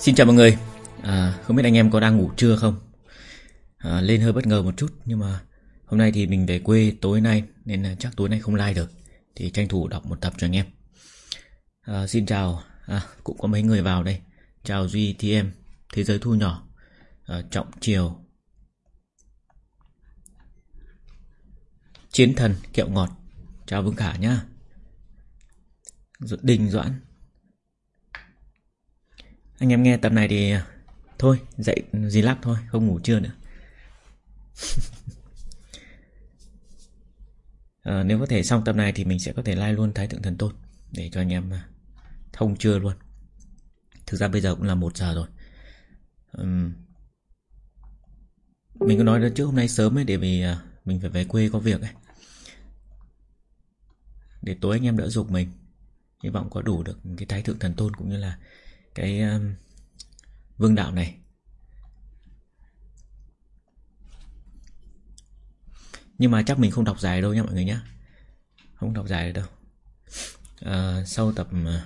Xin chào mọi người. À, Không biết anh em có đang ngủ trưa không? À, Lên hơi bất ngờ một chút Nhưng mà hôm nay thì mình về quê tối nay Nên là chắc tối nay không like được. Thì tranh thủ đọc một tập cho anh em. À, Xin chào. À, Cũng có mấy người vào đây. Chào Duy TM Thế giới thu nhỏ à, Trọng Triều Chiến thần kẹo ngọt. Chào Vương Khả nhá. Đình Doãn. Anh em nghe tập này thì Thôi dậy gì lắc thôi Không ngủ trưa nữa. À, Nếu có thể xong tập này Thì mình sẽ có thể like luôn Thái Thượng Thần Tôn Để cho anh em ờ, thông trưa luôn. Thực ra bây giờ cũng là một giờ rồi. Uhm. Mình có nói trước hôm nay sớm ấy Để vì ờ, mình phải về quê có việc ấy. Để tối anh em đỡ dục mình. Hy vọng có đủ được cái thái thượng thần tôn Cũng như là cái um, vương đạo này. Nhưng mà chắc mình không đọc dài đâu nha mọi người nhé Không đọc dài đâu. À, Sau tập ờ,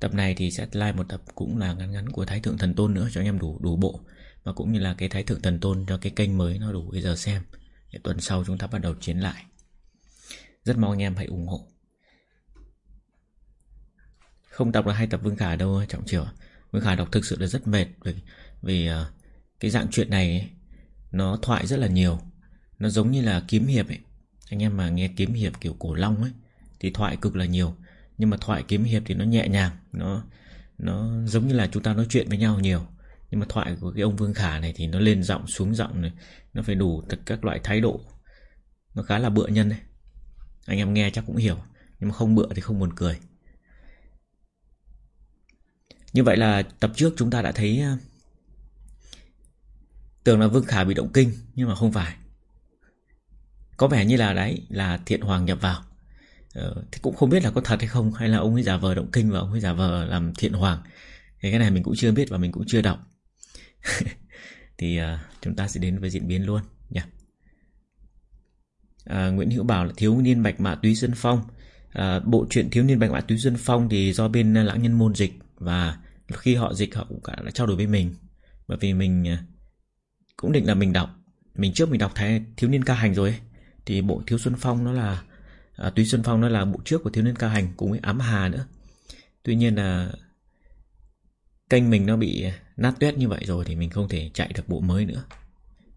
Tập này thì sẽ like một tập cũng là ngắn ngắn của Thái Thượng Thần Tôn nữa cho anh em đủ đủ bộ. Và cũng như là cái Thái Thượng Thần Tôn cho cái kênh mới nó đủ bây giờ xem. Để tuần sau chúng ta bắt đầu chiến lại. Rất mong anh em hãy ủng hộ. Không đọc được hai tập Vương Khả đâu Trọng Triều Vương Khả đọc thực sự là rất mệt Vì, vì uh, cái dạng chuyện này ấy, Nó thoại rất là nhiều. Nó giống như là kiếm hiệp ấy. Anh em mà nghe kiếm hiệp kiểu cổ long ấy Thì thoại cực là nhiều. Nhưng mà thoại kiếm hiệp thì nó nhẹ nhàng Nó nó giống như là chúng ta nói chuyện với nhau nhiều. Nhưng mà thoại của cái ông Vương Khả này Thì nó lên giọng xuống giọng này Nó phải đủ tất các loại thái độ. Nó khá là bựa nhân đấy Anh em nghe chắc cũng hiểu Nhưng mà không bựa thì không buồn cười. Như vậy là tập trước chúng ta đã thấy ờ, Tưởng là Vương Khả bị động kinh Nhưng mà không phải. Có vẻ như là đấy Là thiện hoàng nhập vào. Ờ, Thì cũng không biết là có thật hay không Hay là ông ấy giả vờ động kinh Và ông ấy giả vờ làm thiện hoàng. Thì cái này mình cũng chưa biết và mình cũng chưa đọc. Thì uh, chúng ta sẽ đến với diễn biến luôn nhé à, ờ, Nguyễn Hữu Bảo là thiếu niên bạch mã túy dân phong. À, Bộ truyện thiếu niên bạch mã túy dân phong Thì do bên lãng nhân môn dịch Và khi họ dịch họ cũng đã trao đổi với mình. Bởi vì mình à, cũng định là mình đọc. Mình trước mình đọc thái thiếu niên ca hành rồi ấy. Thì bộ thiếu xuân phong nó là à, Túy Xuân Phong nó là bộ trước của thiếu niên ca hành Cùng với ám hà nữa. Tuy nhiên là Kênh mình nó bị nát tuyết như vậy rồi Thì mình không thể chạy được bộ mới nữa.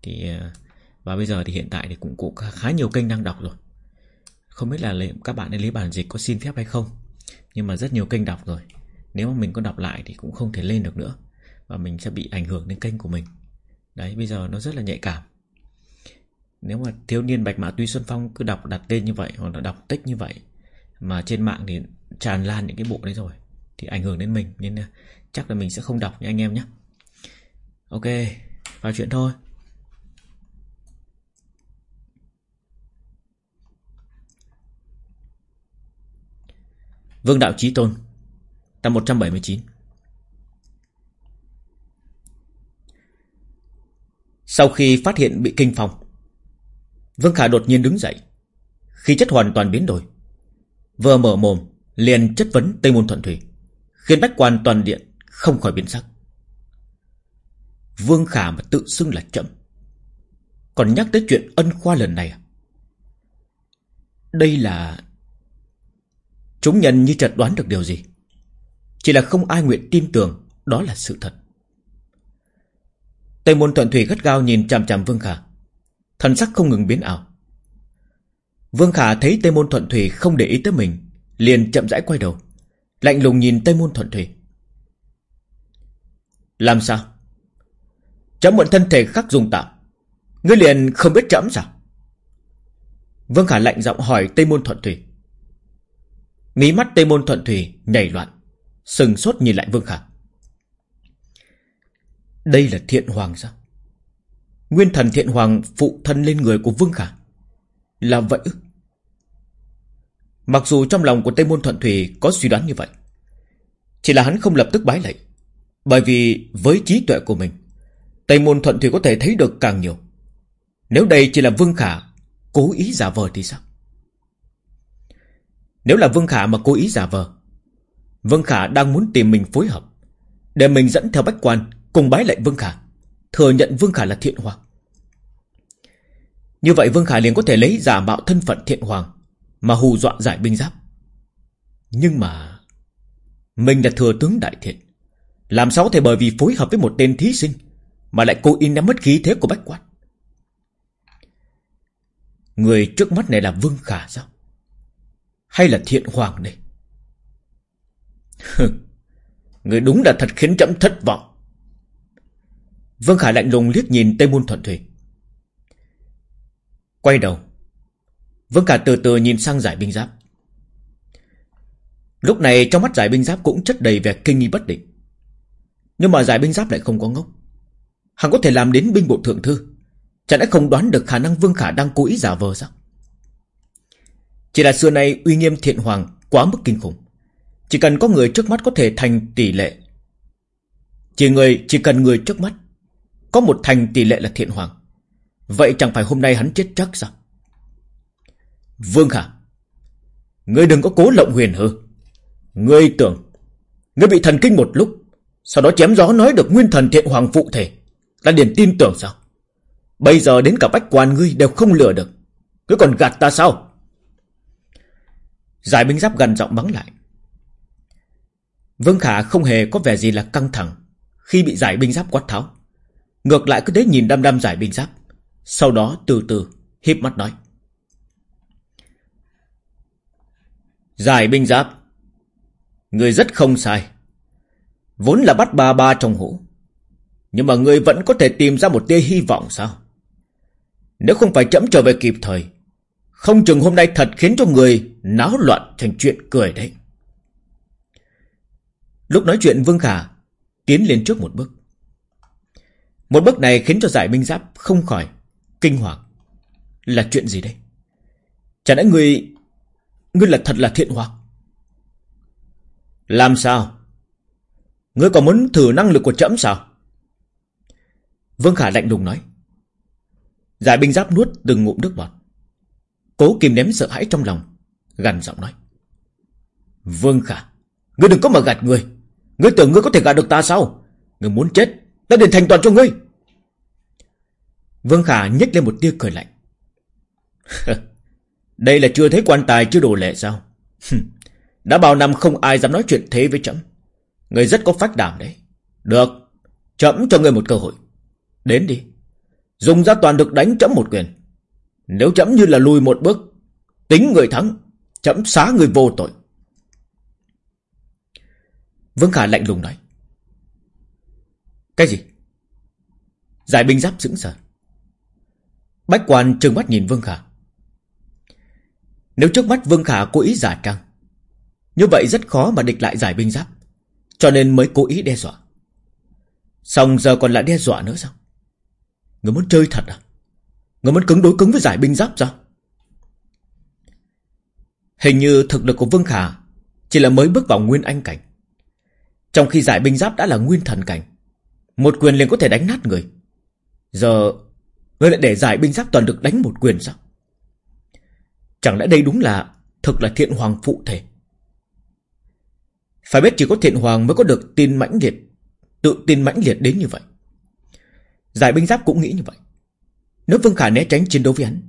Thì à, Và bây giờ thì hiện tại thì cũng, cũng khá nhiều kênh đang đọc rồi. Không biết là các bạn ấy lấy bản dịch có xin phép hay không. Nhưng mà rất nhiều kênh đọc rồi. Nếu mà mình có đọc lại thì cũng không thể lên được nữa. Và mình sẽ bị ảnh hưởng đến kênh của mình. Đấy, bây giờ nó rất là nhạy cảm. Nếu mà thiếu niên Bạch Mã Tuy Xuân Phong cứ đọc đặt tên như vậy Hoặc là đọc tích như vậy Mà trên mạng thì tràn lan những cái bộ đấy rồi, Thì ảnh hưởng đến mình. Nên à, chắc là mình sẽ không đọc nha anh em nhé. Ok, Vào chuyện thôi. Vương Đạo Chí Tôn. Tập 179 Sau khi phát hiện bị kinh phong, Vương Khả đột nhiên đứng dậy. Khi chất hoàn toàn biến đổi. Vừa mở mồm, liền chất vấn Tây Môn Thuận Thủy, Khiến bách quan toàn điện không khỏi biến sắc. Vương Khả mà tự xưng là chậm. Còn nhắc tới chuyện ân khoa lần này à? Đây là Chúng nhân như chợt đoán được điều gì? Chỉ là không ai nguyện tin tưởng, Đó là sự thật. Tây môn thuận thủy gắt gao nhìn chằm chằm Vương Khả. Thần sắc không ngừng biến ảo. Vương Khả thấy Tây môn thuận thủy không để ý tới mình, Liền chậm rãi quay đầu, Lạnh lùng nhìn Tây môn thuận thủy. Làm sao? Chấm mượn thân thể khắc dùng tạo Ngươi liền không biết chấm sao? Vương Khả lạnh giọng hỏi Tây môn thuận thủy. Mí mắt Tây môn thuận thủy nhảy loạn. Sừng sốt nhìn lại Vương Khả. Đây là thiện hoàng sao? Nguyên thần thiện hoàng phụ thân lên người của Vương Khả. Là vậy ư? Mặc dù trong lòng của Tây Môn Thuận Thủy có suy đoán như vậy, Chỉ là hắn không lập tức bái lạy, Bởi vì với trí tuệ của mình, Tây Môn Thuận Thủy có thể thấy được càng nhiều. Nếu đây chỉ là Vương Khả Cố ý giả vờ thì sao? Nếu là Vương Khả mà cố ý giả vờ Vương Khả đang muốn tìm mình phối hợp. Để mình dẫn theo bách quan Cùng bái lệnh Vương Khả, Thừa nhận Vương Khả là thiện hoàng. Như vậy Vương Khả liền có thể lấy giả mạo thân phận thiện hoàng Mà hù dọa giải binh giáp. Nhưng mà Mình là thừa tướng đại thiện, Làm sao có thể bởi vì phối hợp với một tên thí sinh Mà lại cố ý nắm mất khí thế của bách quan? Người trước mắt này là Vương Khả sao? Hay là thiện hoàng đây Người đúng là thật khiến chậm thất vọng. Vương Khải lạnh lùng liếc nhìn Tây Môn Thuận Thủy. Quay đầu. Vương khải từ từ nhìn sang giải binh giáp. Lúc này trong mắt giải binh giáp cũng chất đầy vẻ kinh nghi bất định. Nhưng mà giải binh giáp lại không có ngốc. Hắn có thể làm đến binh bộ thượng thư. Chẳng lẽ không đoán được khả năng Vương Khả đang cố ý giả vờ sao? Chỉ là xưa nay uy nghiêm thiện hoàng Quá mức kinh khủng. Chỉ cần có người trước mắt có thể thành tỷ lệ. Chỉ người, chỉ cần người trước mắt Có một thành tỷ lệ là thiện hoàng. Vậy chẳng phải hôm nay hắn chết chắc sao? Vương Khả, Ngươi đừng có cố lộng huyền hư. Ngươi tưởng, Ngươi bị thần kinh một lúc, Sau đó chém gió nói được nguyên thần thiện hoàng phụ thể Ta liền tin tưởng sao? Bây giờ đến cả bách quan ngươi đều không lừa được. Cứ còn gạt ta sao? Giải binh giáp gần giọng bắn lại. Vương Khả không hề có vẻ gì là căng thẳng Khi bị giải binh giáp quát tháo. Ngược lại cứ thế nhìn đăm đăm giải binh giáp. Sau đó từ từ híp mắt nói. Giải binh giáp, Người rất không sai. Vốn là bắt ba ba trong hũ. Nhưng mà người vẫn có thể tìm ra một tia hy vọng sao? Nếu không phải chậm trở về kịp thời, Không chừng hôm nay thật khiến cho người Náo loạn thành chuyện cười đấy. Lúc nói chuyện Vương Khả Tiến lên trước một bước Một bước này khiến cho giải binh giáp Không khỏi kinh hoàng Là chuyện gì đây Chả lẽ người, Ngươi là thật là thiện hoặc Làm sao Ngươi còn muốn thử năng lực của trẫm sao Vương Khả lạnh lùng nói Giải binh giáp nuốt từng ngụm nước bọt. Cố kìm ném sợ hãi trong lòng. Gần giọng nói. Vương Khả. Ngươi đừng có mà gạt người. Ngươi tưởng ngươi có thể gạt được ta sao? Ngươi muốn chết. Ta đền thành toàn cho ngươi. Vương Khả nhếch lên một tia cười lạnh. Đây là chưa thấy quan tài, chưa đồ lệ sao? Đã bao năm không ai dám nói chuyện thế với chấm. Ngươi rất có phách đảm đấy. Được. Chấm cho ngươi một cơ hội. Đến đi. Dùng ra toàn lực đánh chấm một quyền Nếu chấm như là lùi một bước, Tính người thắng Chấm xá người vô tội Vương Khả lạnh lùng nói. Cái gì? Giải binh giáp sững sờ. Bách quan trừng mắt nhìn Vương Khả. Nếu trước mắt Vương Khả cố ý giả trang, Như vậy rất khó mà địch lại giải binh giáp, Cho nên mới cố ý đe dọa. Xong giờ còn lại đe dọa nữa sao? Người muốn chơi thật à? Người muốn cứng đối cứng với giải binh giáp sao? Hình như thực lực của Vương Khả Chỉ là mới bước vào nguyên anh cảnh. Trong khi giải binh giáp đã là nguyên thần cảnh, Một quyền liền có thể đánh nát người. Giờ Ngươi lại để giải binh giáp toàn lực đánh một quyền sao? Chẳng lẽ đây đúng là Thực là thiện hoàng phụ thể? Phải biết chỉ có thiện hoàng mới có được tin mãnh liệt, Tự tin mãnh liệt đến như vậy. Giải binh giáp cũng nghĩ như vậy. Nếu Vương Khả né tránh chiến đấu với hắn,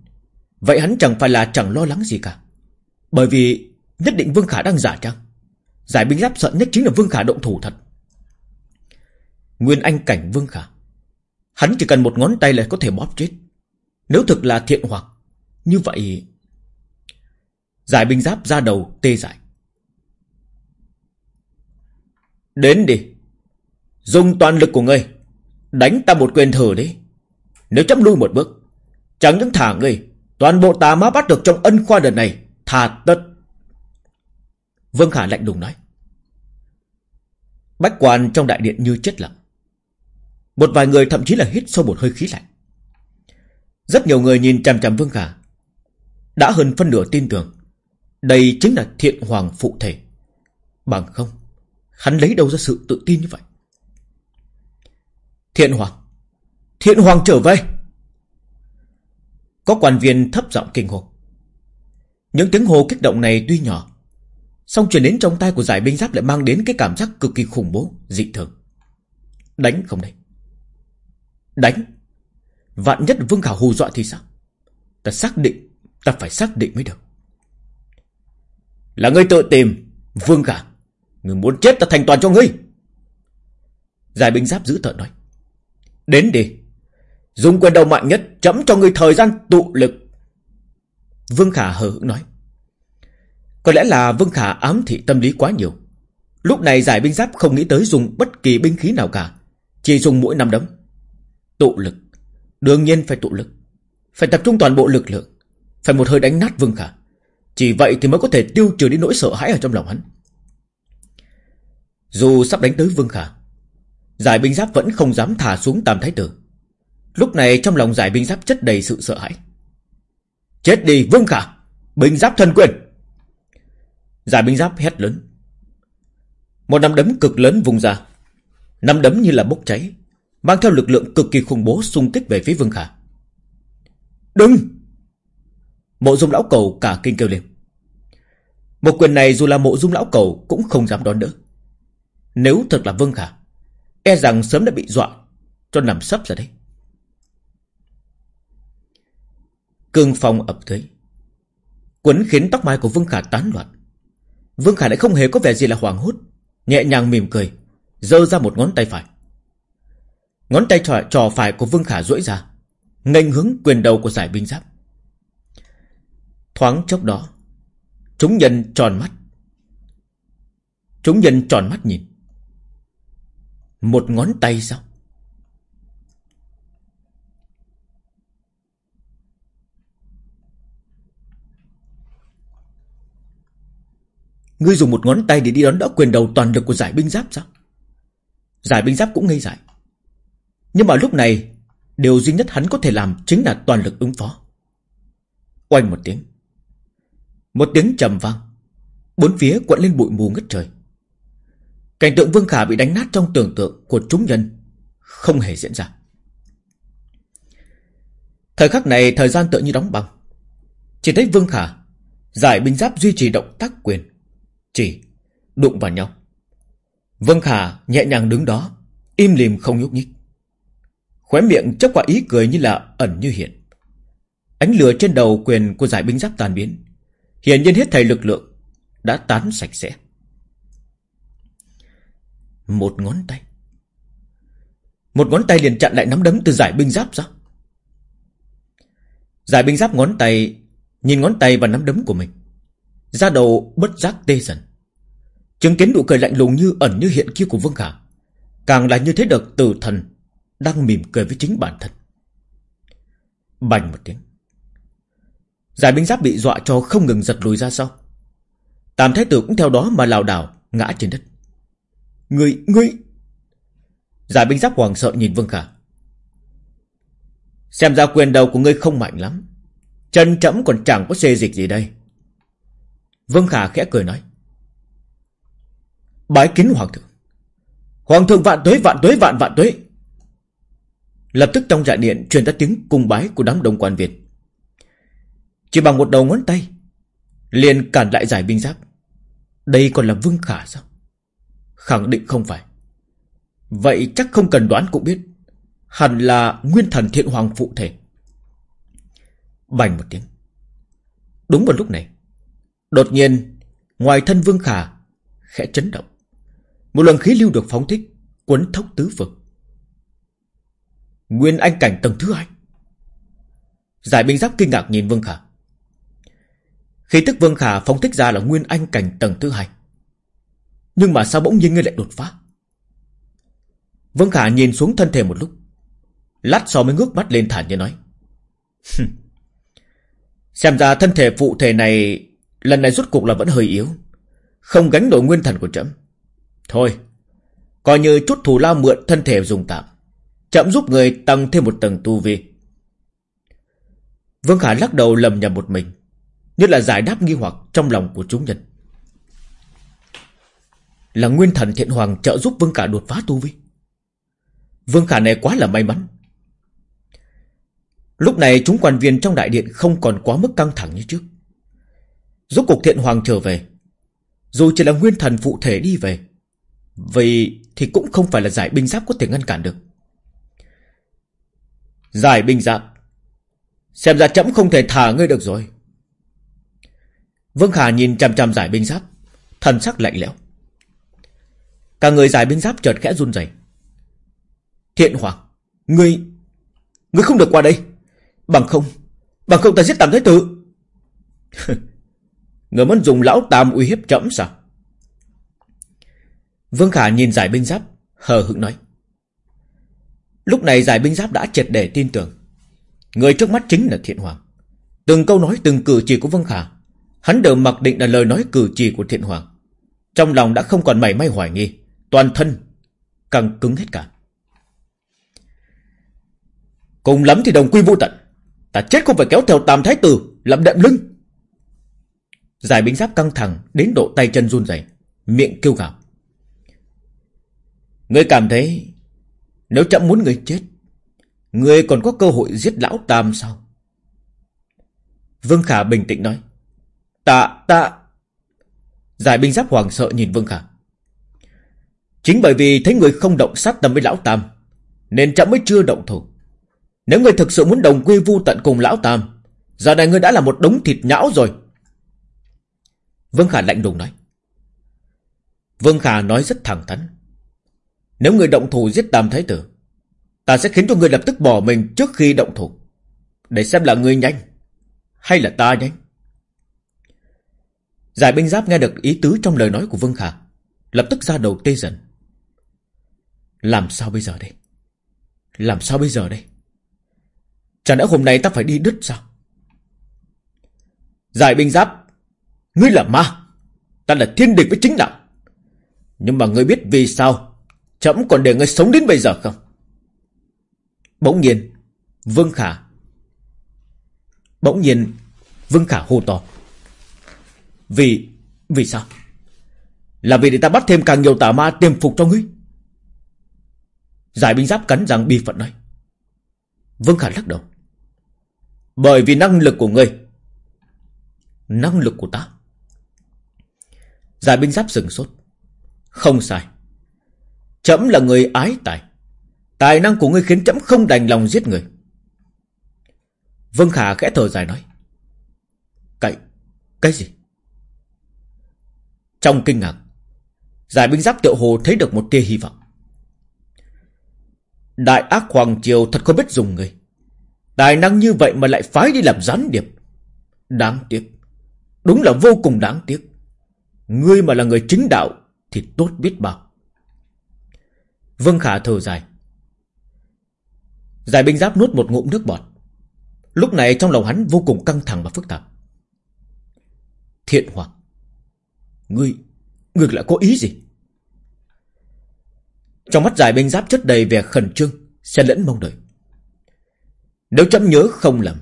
Vậy hắn chẳng phải là chẳng lo lắng gì cả. Bởi vì nhất định Vương Khả đang giả trang. Giải binh giáp sợ nhất chính là Vương Khả động thủ thật. Nguyên anh cảnh Vương Khả. Hắn chỉ cần một ngón tay là có thể bóp chết. Nếu thực là thiện hoặc, Như vậy, Giải binh giáp ra đầu tê dại. Đến đi. Dùng toàn lực của ngươi, Đánh ta một quyền thử đi. Nếu chấm lui một bước, Chẳng những thả ngươi, Toàn bộ tà ma bắt được trong ân khoa đợt này thả tất. Vương Khả lạnh đùng nói. Bách quan trong đại điện như chết lặng. Một vài người thậm chí là hít sâu một hơi khí lạnh. Rất nhiều người nhìn chằm chằm Vương Khả. Đã hơn phân nửa tin tưởng, Đây chính là thiện hoàng phụ thể. Bằng không, Hắn lấy đâu ra sự tự tin như vậy? Thiện Hoàng Thiện Hoàng trở về. Có quan viên thấp giọng kinh hồn. Những tiếng hô kích động này tuy nhỏ Xong chuyển đến trong tay của giải binh giáp lại mang đến cái cảm giác cực kỳ khủng bố, dị thường. Đánh không đây Đánh. Vạn nhất Vương Khả hù dọa thì sao? Ta xác định Ta phải xác định mới được. Là ngươi tự tìm Vương Khả. Ngươi muốn chết ta thành toàn cho ngươi. Giải binh giáp giữ thợ nói. Đến đi. Dùng quyền đầu mạnh nhất chấm cho ngươi thời gian tụ lực. Vương Khả hờ hững nói. Có lẽ là Vương Khả ám thị tâm lý quá nhiều. Lúc này giải binh giáp không nghĩ tới dùng bất kỳ binh khí nào cả, Chỉ dùng mỗi năm đấm. Tụ lực. Đương nhiên phải tụ lực. Phải tập trung toàn bộ lực lượng. Phải một hơi đánh nát Vương Khả. Chỉ vậy thì mới có thể tiêu trừ đi nỗi sợ hãi ở trong lòng hắn. Dù sắp đánh tới Vương Khả, Giải binh giáp vẫn không dám thả xuống Tam Thái Tử. Lúc này trong lòng giải binh giáp chất đầy sự sợ hãi. Chết đi, Vương Khả! Binh giáp thân quyền! Giải binh giáp hét lớn. Một nắm đấm cực lớn vùng ra. Nắm đấm như là bốc cháy, Mang theo lực lượng cực kỳ khủng bố xung kích về phía Vương Khả. Đừng! Mộ dung lão cầu cả kinh kêu lên. Một quyền này dù là mộ dung lão cầu Cũng không dám đón đỡ. Nếu thật là Vương Khả E rằng sớm đã bị dọa Cho nằm sấp ra đấy. Cương phong ập tới. Quấn khiến tóc mai của Vương Khả tán loạn. Vương Khả lại không hề có vẻ gì là hoảng hốt. Nhẹ nhàng mỉm cười giơ ra một ngón tay phải. Ngón tay trò, trò phải của Vương Khả duỗi ra nghênh hướng quyền đầu của giải binh giáp. Thoáng chốc đó Chúng nhân tròn mắt. Chúng nhân tròn mắt nhìn. Một ngón tay sao Ngươi dùng một ngón tay để đi đón đỡ quyền đầu toàn lực của giải binh giáp sao? Giải binh giáp cũng ngây dại. Nhưng mà lúc này, điều duy nhất hắn có thể làm chính là toàn lực ứng phó. Oanh một tiếng. Một tiếng trầm vang. Bốn phía quặn lên bụi mù ngất trời. Cảnh tượng Vương Khả bị đánh nát trong tưởng tượng của chúng nhân không hề diễn ra. Thời khắc này thời gian tự như đóng băng. Chỉ thấy Vương Khả giải binh giáp duy trì động tác quyền chỉ đụng vào nhau. Vân Khả nhẹ nhàng đứng đó, im lìm không nhúc nhích. Khóe miệng chấp quả ý cười như là ẩn như hiện. Ánh lửa trên đầu quyền của giải binh giáp tan biến. Hiển nhiên hết thầy lực lượng đã tán sạch sẽ. Một ngón tay. Một ngón tay liền chặn lại nắm đấm từ giải binh giáp ra. Giải binh giáp ngón tay nhìn ngón tay và nắm đấm của mình. Ra đầu bất giác tê dần. Chứng kiến nụ cười lạnh lùng như ẩn như hiện kia của Vương Khả Càng là như thế được tử thần Đang mỉm cười với chính bản thân. Bành một tiếng. Giải binh giáp bị dọa cho không ngừng giật lùi ra sau. Tam thái tử cũng theo đó mà lảo đảo Ngã trên đất. Ngươi, ngươi! Giải binh giáp hoàng sợ nhìn Vương Khả. Xem ra quyền đầu của ngươi không mạnh lắm. Chân trẫm còn chẳng có xê dịch gì đây. Vương Khả khẽ cười nói. Bái kính Hoàng thượng. Hoàng thượng vạn tuế vạn tuế vạn vạn tuế. Lập tức trong dạ điện truyền ra tiếng cung bái của đám đông quan Việt. Chỉ bằng một đầu ngón tay, liền cản lại giải binh giáp. Đây còn là Vương Khả sao? Khẳng định không phải. Vậy chắc không cần đoán cũng biết. Hẳn là nguyên thần thiện hoàng phụ thể. Bành một tiếng. Đúng vào lúc này, Đột nhiên, ngoài thân Vương Khả khẽ chấn động. Một luồng khí lưu được phóng thích, quấn thốc tứ vực. Nguyên anh cảnh tầng thứ hai. Giải binh giáp kinh ngạc nhìn Vương Khả. Khi tức Vương Khả phóng thích ra là nguyên anh cảnh tầng thứ hai. Nhưng mà sao bỗng nhiên ngươi lại đột phá? Vương Khả nhìn xuống thân thể một lúc. Lát sau mới ngước mắt lên thản như nói. Xem ra thân thể phụ thể này Lần này rốt cuộc là vẫn hơi yếu. Không gánh nổi nguyên thần của trẫm. Thôi, Coi như chút thù lao mượn thân thể dùng tạm. Chậm giúp người tăng thêm một tầng tu vi. Vương Khả lắc đầu lầm nhầm một mình, Như là giải đáp nghi hoặc trong lòng của chúng nhân. Là nguyên thần thiện hoàng trợ giúp Vương Khả đột phá tu vi. Vương Khả này quá là may mắn. Lúc này chúng quan viên trong đại điện không còn quá mức căng thẳng như trước. Rốt cuộc thiện hoàng trở về. Dù chỉ là nguyên thần phụ thể đi về. Vậy thì cũng không phải là giải binh giáp có thể ngăn cản được. Giải binh giáp? Xem ra chấm không thể thả ngươi được rồi. Vương Khả nhìn chằm chằm giải binh giáp. Thần sắc lạnh lẽo. Cả người giải binh giáp chợt khẽ run rẩy. Thiện Hoàng, Ngươi Ngươi không được qua đây. Bằng không Bằng không ta giết tạm Thái Tử. người muốn dùng lão Tam uy hiếp trẫm sao? Vương Khả nhìn giải binh giáp, Hờ hững nói. Lúc này giải binh giáp đã triệt để tin tưởng. Người trước mắt chính là Thiện Hoàng. Từng câu nói, từng cử chỉ của Vương Khả, Hắn đều mặc định là lời nói cử chỉ của Thiện Hoàng. Trong lòng đã không còn mảy may hoài nghi, Toàn thân Càng cứng hết cả. Cùng lắm thì đồng quy vô tận. Ta chết không phải kéo theo tam thái tử, Làm đệm lưng. Giải binh giáp căng thẳng Đến độ tay chân run rẩy, Miệng kêu gào. Ngươi cảm thấy Nếu chậm muốn người chết, Ngươi còn có cơ hội giết lão tam sao? Vương Khả bình tĩnh nói. Tạ tạ. Giải binh giáp hoàng sợ nhìn Vương Khả. Chính bởi vì thấy người không động sát tâm với lão tam, Nên chậm mới chưa động thủ. Nếu người thực sự muốn đồng quy vu tận cùng lão tam, Giờ này người đã là một đống thịt nhão rồi. Vương Khả lạnh lùng nói. Vương Khả nói rất thẳng thắn. Nếu người động thủ giết tam thái tử, Ta sẽ khiến cho người lập tức bỏ mình trước khi động thủ, Để xem là người nhanh Hay là ta nhanh. Giải binh giáp nghe được ý tứ trong lời nói của Vương Khả, Lập tức ra đầu tê dần. Làm sao bây giờ đây? Làm sao bây giờ đây? Chẳng lẽ hôm nay ta phải đi đứt sao? Giải binh giáp Ngươi là ma. Ta là thiên địch với chính đạo. Nhưng mà ngươi biết vì sao Chấm còn để ngươi sống đến bây giờ không? Bỗng nhiên, Vương Khả Bỗng nhiên, Vương Khả hô to. Vì Vì sao? Là vì để ta bắt thêm càng nhiều tà ma tiềm phục cho ngươi. Giải binh giáp cắn răng bi phận nói. Vương Khả lắc đầu. Bởi vì năng lực của ngươi, Năng lực của ta Giải binh giáp sừng sốt. Không sai. Chấm là người ái tài. Tài năng của ngươi khiến chấm không đành lòng giết người. Vương Khả khẽ thở dài nói. Cái Cái gì? Trong kinh ngạc, Giải binh giáp tiệu hồ thấy được một tia hy vọng. Đại ác Hoàng Triều thật không biết dùng người. Tài năng như vậy mà lại phái đi làm gián điệp. Đáng tiếc. Đúng là vô cùng đáng tiếc. Ngươi mà là người chính đạo, Thì tốt biết bao. Vương Khả thở dài. Giải binh giáp nuốt một ngụm nước bọt. Lúc này trong lòng hắn vô cùng căng thẳng và phức tạp. Thiện hoặc Ngươi Ngươi lại có ý gì? Trong mắt giải binh giáp chất đầy vẻ khẩn trương, Xen lẫn mong đợi. Nếu chấm nhớ không lầm,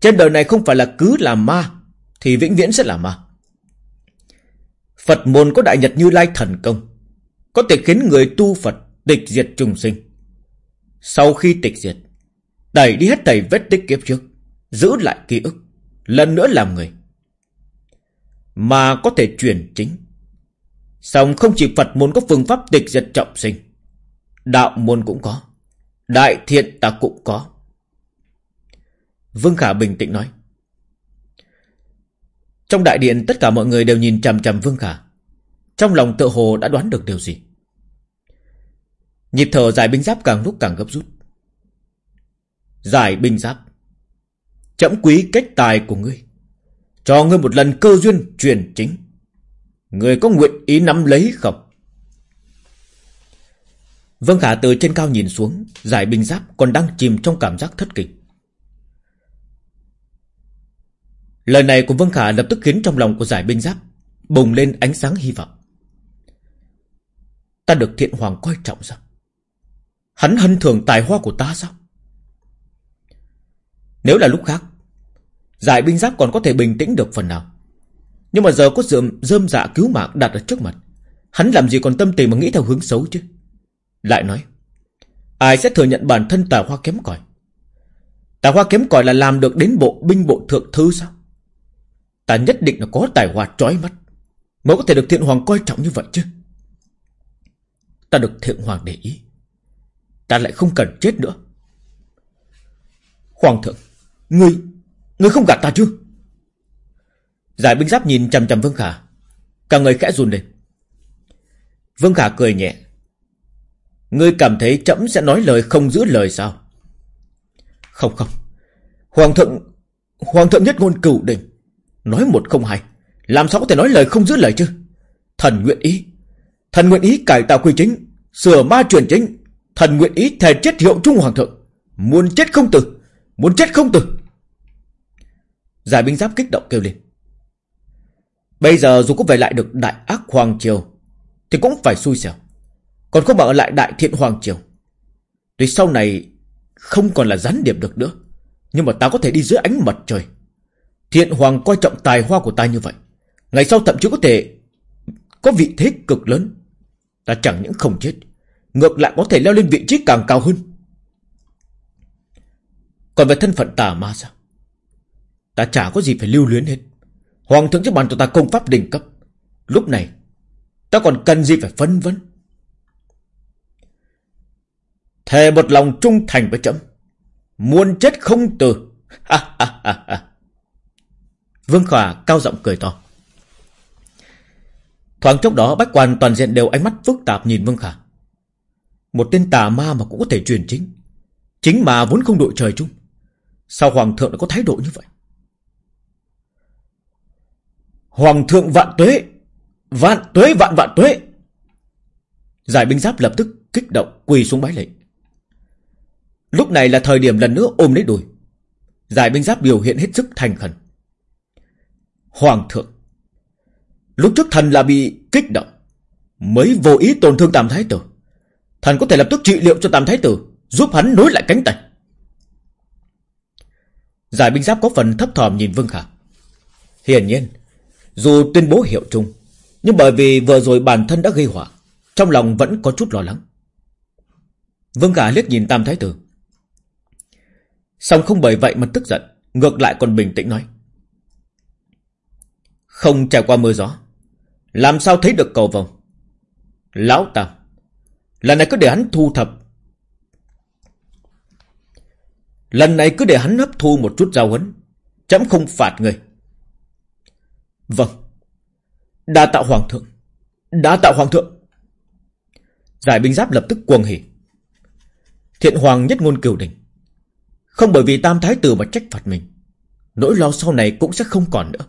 Trên đời này không phải là cứ là ma, Thì vĩnh viễn sẽ là ma. Phật môn có đại nhật như lai thần công, Có thể khiến người tu Phật tịch diệt trùng sinh. Sau khi tịch diệt Đẩy đi hết thầy vết tích kiếp trước, Giữ lại ký ức, Lần nữa làm người. Mà có thể truyền chính. Xong không chỉ Phật môn có phương pháp tịch diệt trọng sinh, Đạo môn cũng có, Đại thiện ta cũng có. Vương Khả bình tĩnh nói trong đại điện, tất cả mọi người đều nhìn chằm chằm Vương Khả. Trong lòng tự hồ đã đoán được điều gì. Nhịp thở giải binh giáp càng lúc càng gấp rút. Giải binh giáp. Chậm quý cách tài của ngươi. Cho ngươi một lần cơ duyên truyền chính. Ngươi có nguyện ý nắm lấy không? Vương Khả từ trên cao nhìn xuống, Giải binh giáp còn đang chìm trong cảm giác thất kinh. Lời này của Vương Khả lập tức khiến trong lòng của giải binh giáp Bùng lên ánh sáng hy vọng. Ta được thiện hoàng coi trọng sao? Hắn hân thường tài hoa của ta sao? Nếu là lúc khác Giải binh giáp còn có thể bình tĩnh được phần nào. Nhưng mà giờ có dơm, dơm dạ cứu mạng đặt ở trước mặt Hắn làm gì còn tâm tình mà nghĩ theo hướng xấu chứ? Lại nói Ai sẽ thừa nhận bản thân tài hoa kém cỏi? Tài hoa kém cỏi là làm được đến bộ binh bộ thượng thư sao? Ta nhất định là có tài hoa trói mắt. Mới có thể được thiện hoàng coi trọng như vậy chứ? Ta được thiện hoàng để ý. Ta lại không cần chết nữa. Hoàng thượng, Ngươi Ngươi không gạt ta chứ? Giải binh giáp nhìn chằm chằm Vương Khả. Cả người khẽ run lên. Vương Khả cười nhẹ. Ngươi cảm thấy trẫm sẽ nói lời không giữ lời sao? Không không. Hoàng thượng Hoàng thượng nhất ngôn cửu đình Nói một không hai. Làm sao có thể nói lời không giữ lời chứ? Thần nguyện ý. Thần nguyện ý cải tạo quy chính. Sửa ma truyền chính. Thần nguyện ý thề chết hiệu trung hoàng thượng. Muốn chết không tử Muốn chết không tử Giải binh giáp kích động kêu lên. Bây giờ dù có về lại được đại ác hoàng triều, Thì cũng phải xui xẻo. Còn không bằng ở lại đại thiện hoàng triều Tuy sau này Không còn là gián điệp được nữa. Nhưng mà ta có thể đi dưới ánh mặt trời. Thiện hoàng coi trọng tài hoa của ta như vậy, Ngày sau thậm chí có thể Có vị thế cực lớn. Ta chẳng những không chết, Ngược lại có thể leo lên vị trí càng cao hơn. Còn về thân phận tà ma sao? Ta chả có gì phải lưu luyến hết. Hoàng thượng trước bàn tụi ta công pháp đỉnh cấp. Lúc này, Ta còn cần gì phải phân vân? Thề một lòng trung thành với chấm. Muốn chết không từ. Ha ha ha ha. Vương Khả cao giọng cười to. Thoáng chốc đó, bách quan toàn diện đều ánh mắt phức tạp nhìn Vương Khả. Một tên tà ma mà cũng có thể truyền chính. Chính mà vốn không đội trời chung. Sao Hoàng thượng lại có thái độ như vậy? Hoàng thượng vạn tuế Vạn tuế, vạn vạn tuế! Giải binh giáp lập tức kích động quỳ xuống bái lệnh Lúc này là thời điểm lần nữa ôm lấy đùi. Giải binh giáp biểu hiện hết sức thành khẩn. Hoàng thượng. Lúc trước thần là bị kích động, Mới vô ý tổn thương Tam Thái Tử. Thần có thể lập tức trị liệu cho Tam Thái Tử, Giúp hắn nối lại cánh tay. Giải binh giáp có phần thấp thòm nhìn Vương Khả. Hiển nhiên, Dù tuyên bố hiệu chung, Nhưng bởi vì vừa rồi bản thân đã gây họa, Trong lòng vẫn có chút lo lắng. Vương Khả liếc nhìn Tam Thái Tử. Xong không bởi vậy mà tức giận, Ngược lại còn bình tĩnh nói. Không trải qua mưa gió. Làm sao thấy được cầu vồng? Lão Tam, Lần này cứ để hắn thu thập. Lần này cứ để hắn hấp thu một chút giao huấn, Chấm không phạt người. Vâng. Đa tạo hoàng thượng. Đa tạo hoàng thượng. Giải binh giáp lập tức cuồng hỉ. Thiện hoàng nhất ngôn kiều đình Không bởi vì tam thái tử mà trách phạt mình, Nỗi lo sau này cũng sẽ không còn nữa.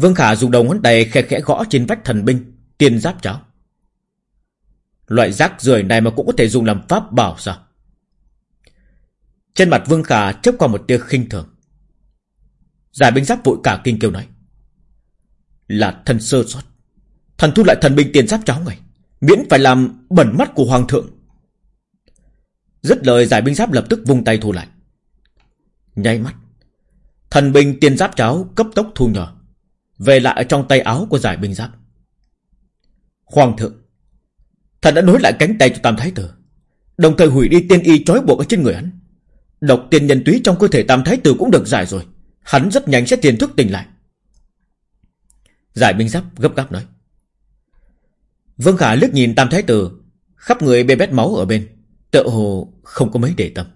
Vương Khả dùng đầu ngón tay khẽ khẽ gõ trên vách thần binh, Tiên giáp cháo. Loại rác rưởi này mà cũng có thể dùng làm pháp bảo sao? Trên mặt Vương Khả chớp qua một tia khinh thường. Giải binh giáp vội cả kinh kêu nói, Là thần sơ sót Thần thu lại thần binh tiền giáp cháo ngay, Miễn phải làm bẩn mắt của hoàng thượng. Dứt lời, giải binh giáp lập tức vung tay thu lại. Nháy mắt, Thần binh tiền giáp cháo cấp tốc thu nhỏ. Về lại trong tay áo của giải binh giáp. Hoàng thượng, Thần đã nối lại cánh tay cho Tam Thái Tử, Đồng thời hủy đi tiên y trói buộc ở trên người hắn. Độc tiên nhân túy trong cơ thể Tam Thái Tử cũng được giải rồi, Hắn rất nhanh sẽ tiền thức tỉnh lại. Giải binh giáp gấp gáp nói. Vương Khả liếc nhìn Tam Thái Tử, Khắp người bê bét máu ở bên, tựa hồ không có mấy để tâm.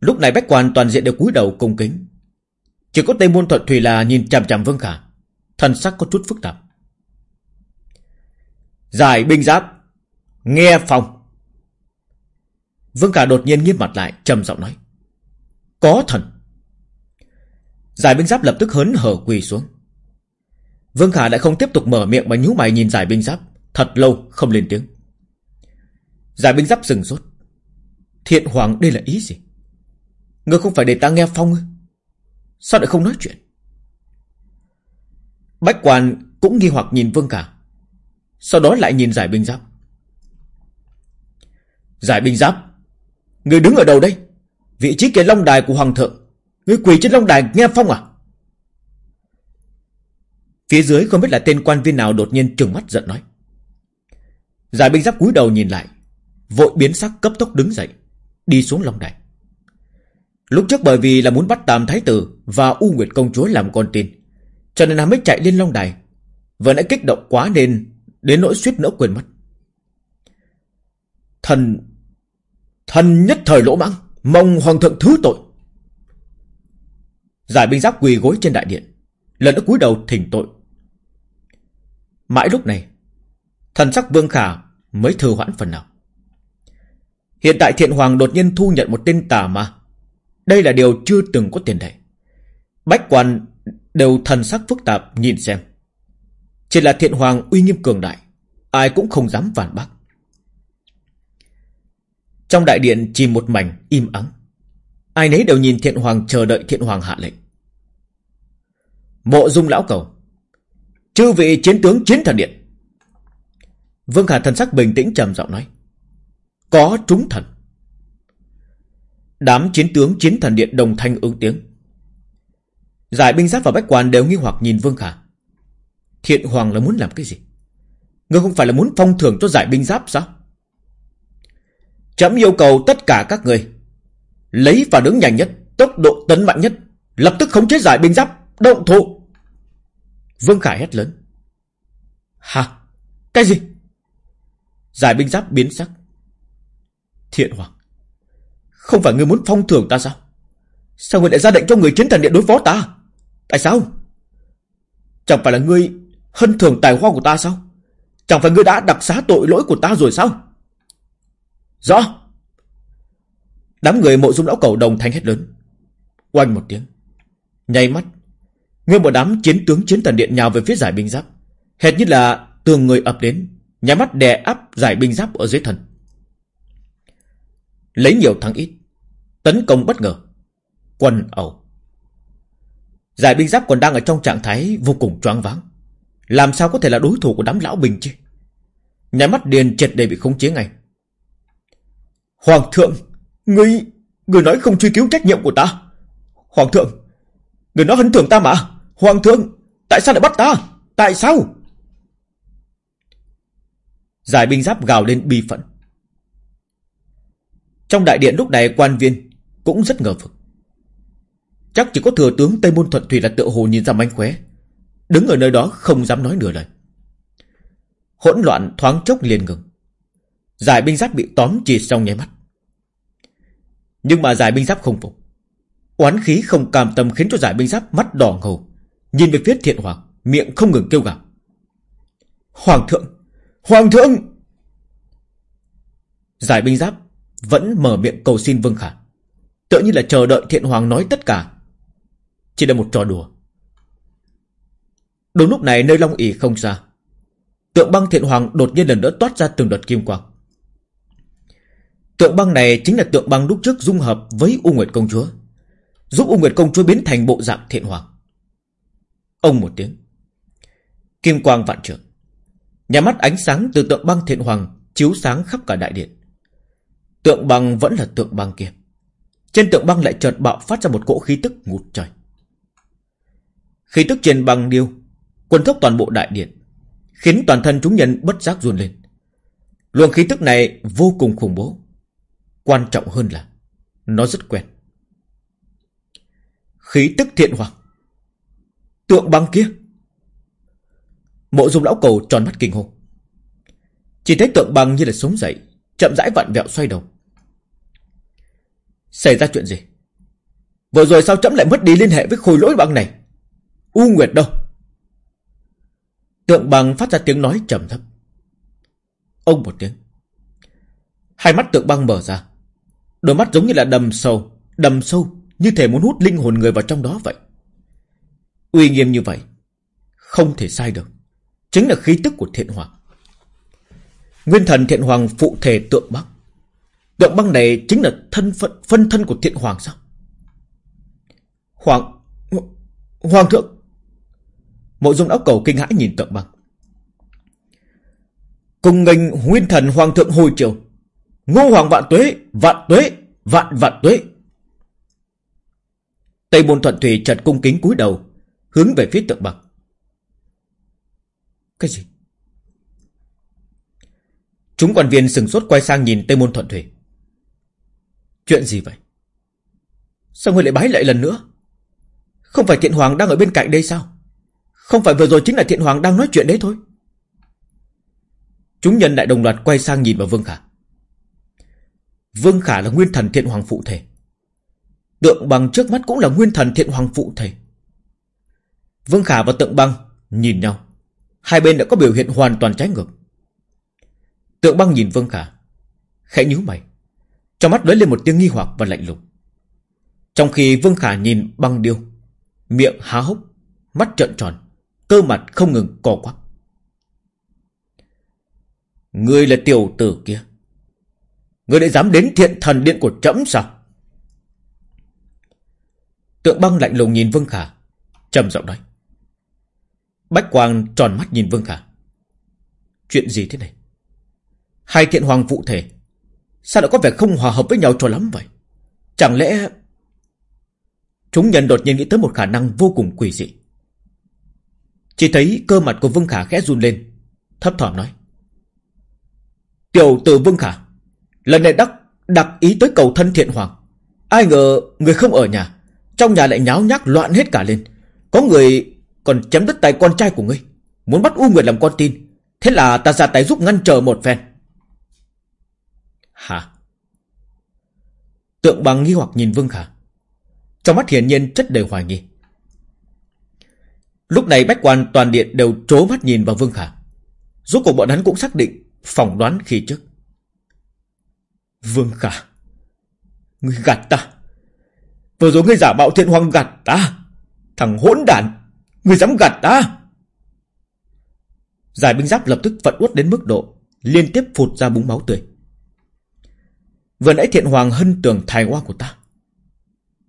Lúc này bách quan toàn diện đều cúi đầu cung kính chỉ có Tây Môn Thuận Thủy là nhìn chằm chằm Vương Khả. Thần sắc có chút phức tạp. Giải binh giáp. Nghe phòng. Vương Khả đột nhiên nghiêm mặt lại, trầm giọng nói. Có thần. Giải binh giáp lập tức hớn hở quỳ xuống. Vương Khả lại không tiếp tục mở miệng mà nhú mày nhìn giải binh giáp. Thật lâu không lên tiếng. Giải binh giáp dừng rốt Thiện hoàng đây là ý gì? Ngươi không phải để ta nghe phong ư? Sao lại không nói chuyện? Bách quan cũng nghi hoặc nhìn Vương Khả Sau đó lại nhìn giải binh giáp. Giải binh giáp, Người đứng ở đâu đây? Vị trí kia long đài của hoàng thượng, người quỳ trên long đài nghe phong à? Phía dưới không biết là tên quan viên nào đột nhiên trừng mắt giận nói. Giải binh giáp cúi đầu nhìn lại, Vội biến sắc cấp tốc đứng dậy, Đi xuống long đài. Lúc trước bởi vì là muốn bắt Tam Thái Tử Và U Nguyệt Công Chúa làm con tin, Cho nên hắn mới chạy lên long đài. Vừa nãy kích động quá nên Đến nỗi suýt nữa quên mất. Thần Thần nhất thời lỗ mãng Mong hoàng thượng thứ tội. Giải binh giáp quỳ gối trên đại điện, Lần nữa cúi đầu thỉnh tội. Mãi lúc này, Thần sắc vương khả mới thư hoãn phần nào. Hiện tại thiện hoàng đột nhiên thu nhận một tên tà ma đây là điều chưa từng có tiền lệ Bách quan đều thần sắc phức tạp nhìn xem. Chỉ là thiện hoàng uy nghiêm cường đại, Ai cũng không dám phản bác. Trong đại điện chỉ một mảnh im ắng. Ai nấy đều nhìn thiện hoàng chờ đợi thiện hoàng hạ lệnh. Mộ dung lão cầu, Chư vị chiến tướng chiến thần điện. Vương Khả thần sắc bình tĩnh trầm giọng nói, Có trúng thần. Đám chiến tướng chiến thần điện đồng thanh ứng tiếng. Giải binh giáp và bách quan đều nghi hoặc nhìn Vương Khả. Thiện Hoàng là muốn làm cái gì? Ngươi không phải là muốn phong thưởng cho giải binh giáp sao? Chấm yêu cầu tất cả các người Lấy phản ứng nhanh nhất, Tốc độ tấn mạnh nhất, Lập tức khống chế giải binh giáp, Động thủ. Vương Khải hét lớn. Hả? Cái gì? Giải binh giáp biến sắc. Thiện Hoàng. Không phải ngươi muốn phong thưởng ta sao? Sao ngươi lại ra lệnh cho người chiến thần điện đối phó ta? Tại sao? Chẳng phải là ngươi hân thường tài hoa của ta sao? Chẳng phải ngươi đã đặc xá tội lỗi của ta rồi sao? Rõ. Đám người mộ dung lão cầu đồng thanh hét lớn. Oanh một tiếng. Nháy mắt, Nguyên một đám chiến tướng chiến thần điện nhào về phía giải binh giáp. Hệt như là tường người ập đến, nháy mắt đè áp giải binh giáp ở dưới thần. Lấy nhiều thắng ít Tấn công bất ngờ. Quân ẩu Giải binh giáp còn đang ở trong trạng thái vô cùng choáng váng. Làm sao có thể là đối thủ của đám lão bình chứ? Nhà mắt điền triệt để bị khống chế ngay. Hoàng thượng, Ngươi Ngươi nói không truy cứu trách nhiệm của ta. Hoàng thượng Người nói hấn thưởng ta mà. Hoàng thượng, Tại sao lại bắt ta? Tại sao? Giải binh giáp gào lên bi phận Trong đại điện lúc này quan viên cũng rất ngờ vực. Chắc chỉ có thừa tướng Tây Môn Thuận Thủy là tựa hồ nhìn ra mánh khóe. Đứng ở nơi đó không dám nói nửa lời. Hỗn loạn thoáng chốc liền ngừng. Giải binh giáp bị tóm chỉ trong nháy mắt. Nhưng mà giải binh giáp không phục. Oán khí không cam tâm khiến cho giải binh giáp mắt đỏ ngầu. Nhìn về phía thiện hoàng, Miệng không ngừng kêu gào. Hoàng thượng! Hoàng thượng! Giải binh giáp Vẫn mở miệng cầu xin Vương Khả tựa như là chờ đợi thiện hoàng nói tất cả. Chỉ là một trò đùa. Đúng lúc này nơi Long ỉ không xa, Tượng băng thiện hoàng đột nhiên lần nữa toát ra từng đợt kim quang. Tượng băng này chính là tượng băng lúc trước dung hợp với U Nguyệt Công Chúa, Giúp U Nguyệt Công Chúa biến thành bộ dạng thiện hoàng. Ông một tiếng, Kim quang vạn trượng, Nhà mắt ánh sáng từ tượng băng thiện hoàng Chiếu sáng khắp cả đại điện. Tượng băng vẫn là tượng băng kia. Trên tượng băng lại chợt bạo phát ra một cỗ khí tức ngút trời. Khí tức trên băng điêu Quân thốc toàn bộ đại điện, Khiến toàn thân chúng nhân bất giác run lên. Luồng khí tức này vô cùng khủng bố. Quan trọng hơn là Nó rất quen. Khí tức thiện hoàng. Tượng băng kia. Mộ dung lão cầu tròn mắt kinh hồn Chỉ thấy tượng băng như là sống dậy, Chậm rãi vặn vẹo xoay đầu. Xảy ra chuyện gì? Vừa rồi sao chấm lại mất đi liên hệ với khối lỗi băng này? U Nguyệt đâu? Tượng băng phát ra tiếng nói trầm thấp. Ông một tiếng. Hai mắt tượng băng mở ra. Đôi mắt giống như là đầm sâu Đầm sâu như thể muốn hút linh hồn người vào trong đó vậy. Uy nghiêm như vậy, Không thể sai được. Chính là khí tức của thiện hoàng. Nguyên thần thiện hoàng phụ thể tượng băng. Tượng băng này chính là thân phận phân thân của thiện hoàng sao Hoàng Hoàng thượng Mộ dung áo cầu kinh hãi nhìn tượng băng Cùng ngành nguyên thần hoàng thượng hồi triều Ngô hoàng vạn tuế Vạn tuế Vạn vạn tuế Tây Môn Thuận Thủy chật cung kính cúi đầu, hướng về phía tượng băng. Cái gì? Chúng quan viên sừng sốt quay sang nhìn Tây Môn Thuận Thủy. Chuyện gì vậy? Sao ngươi lại bái lại lần nữa? Không phải Thiện Hoàng đang ở bên cạnh đây sao? Không phải vừa rồi chính là Thiện Hoàng đang nói chuyện đấy thôi. Chúng nhân lại đồng loạt quay sang nhìn vào Vương Khả Vương Khả là nguyên thần thiện hoàng phụ thể Tượng bằng trước mắt cũng là nguyên thần thiện hoàng phụ thể Vương Khả và tượng băng nhìn nhau Hai bên đã có biểu hiện hoàn toàn trái ngược Tượng băng nhìn Vương Khả, Khẽ nhíu mày trong mắt lóe lên một tiếng nghi hoặc và lạnh lùng. Trong khi Vương Khả nhìn băng điêu, Miệng há hốc, Mắt trợn tròn, Cơ mặt không ngừng co quắp. Ngươi là tiểu tử kia. Ngươi lại dám đến thiện thần điện của trẫm sao? Tượng băng lạnh lùng nhìn Vương Khả, trầm giọng nói. Bách Quang tròn mắt nhìn Vương Khả. Chuyện gì thế này? Hai thiện hoàng phụ thể Sao lại có vẻ không hòa hợp với nhau cho lắm vậy? Chẳng lẽ Chúng nhân đột nhiên nghĩ tới một khả năng vô cùng quỷ dị? Chỉ thấy cơ mặt của Vương Khả khẽ run lên, Thấp thỏm nói. Tiểu tử Vương Khả, Lần này đắc đặc ý tới cầu thân thiện hoàng. Ai ngờ người không ở nhà, Trong nhà lại nháo nhác loạn hết cả lên. Có người còn chém đứt tay con trai của ngươi, Muốn bắt U Nguyệt làm con tin. Thế là ta ra tay giúp ngăn trở một phen. Hả? Tượng bằng nghi hoặc nhìn Vương Khả. Trong mắt hiển nhiên chất đầy hoài nghi. Lúc này bách quan toàn điện đều trố mắt nhìn vào Vương Khả. Rốt cuộc bọn hắn cũng xác định Phỏng đoán khi trước. Vương Khả Ngươi gạt ta. Vừa rồi ngươi giả bạo thiện hoàng gạt ta. Thằng hỗn đản Ngươi dám gạt ta. Giải binh giáp lập tức vận uất đến mức độ Liên tiếp phụt ra búng máu tươi. Vừa nãy thiện hoàng hân tưởng thài hoa của ta.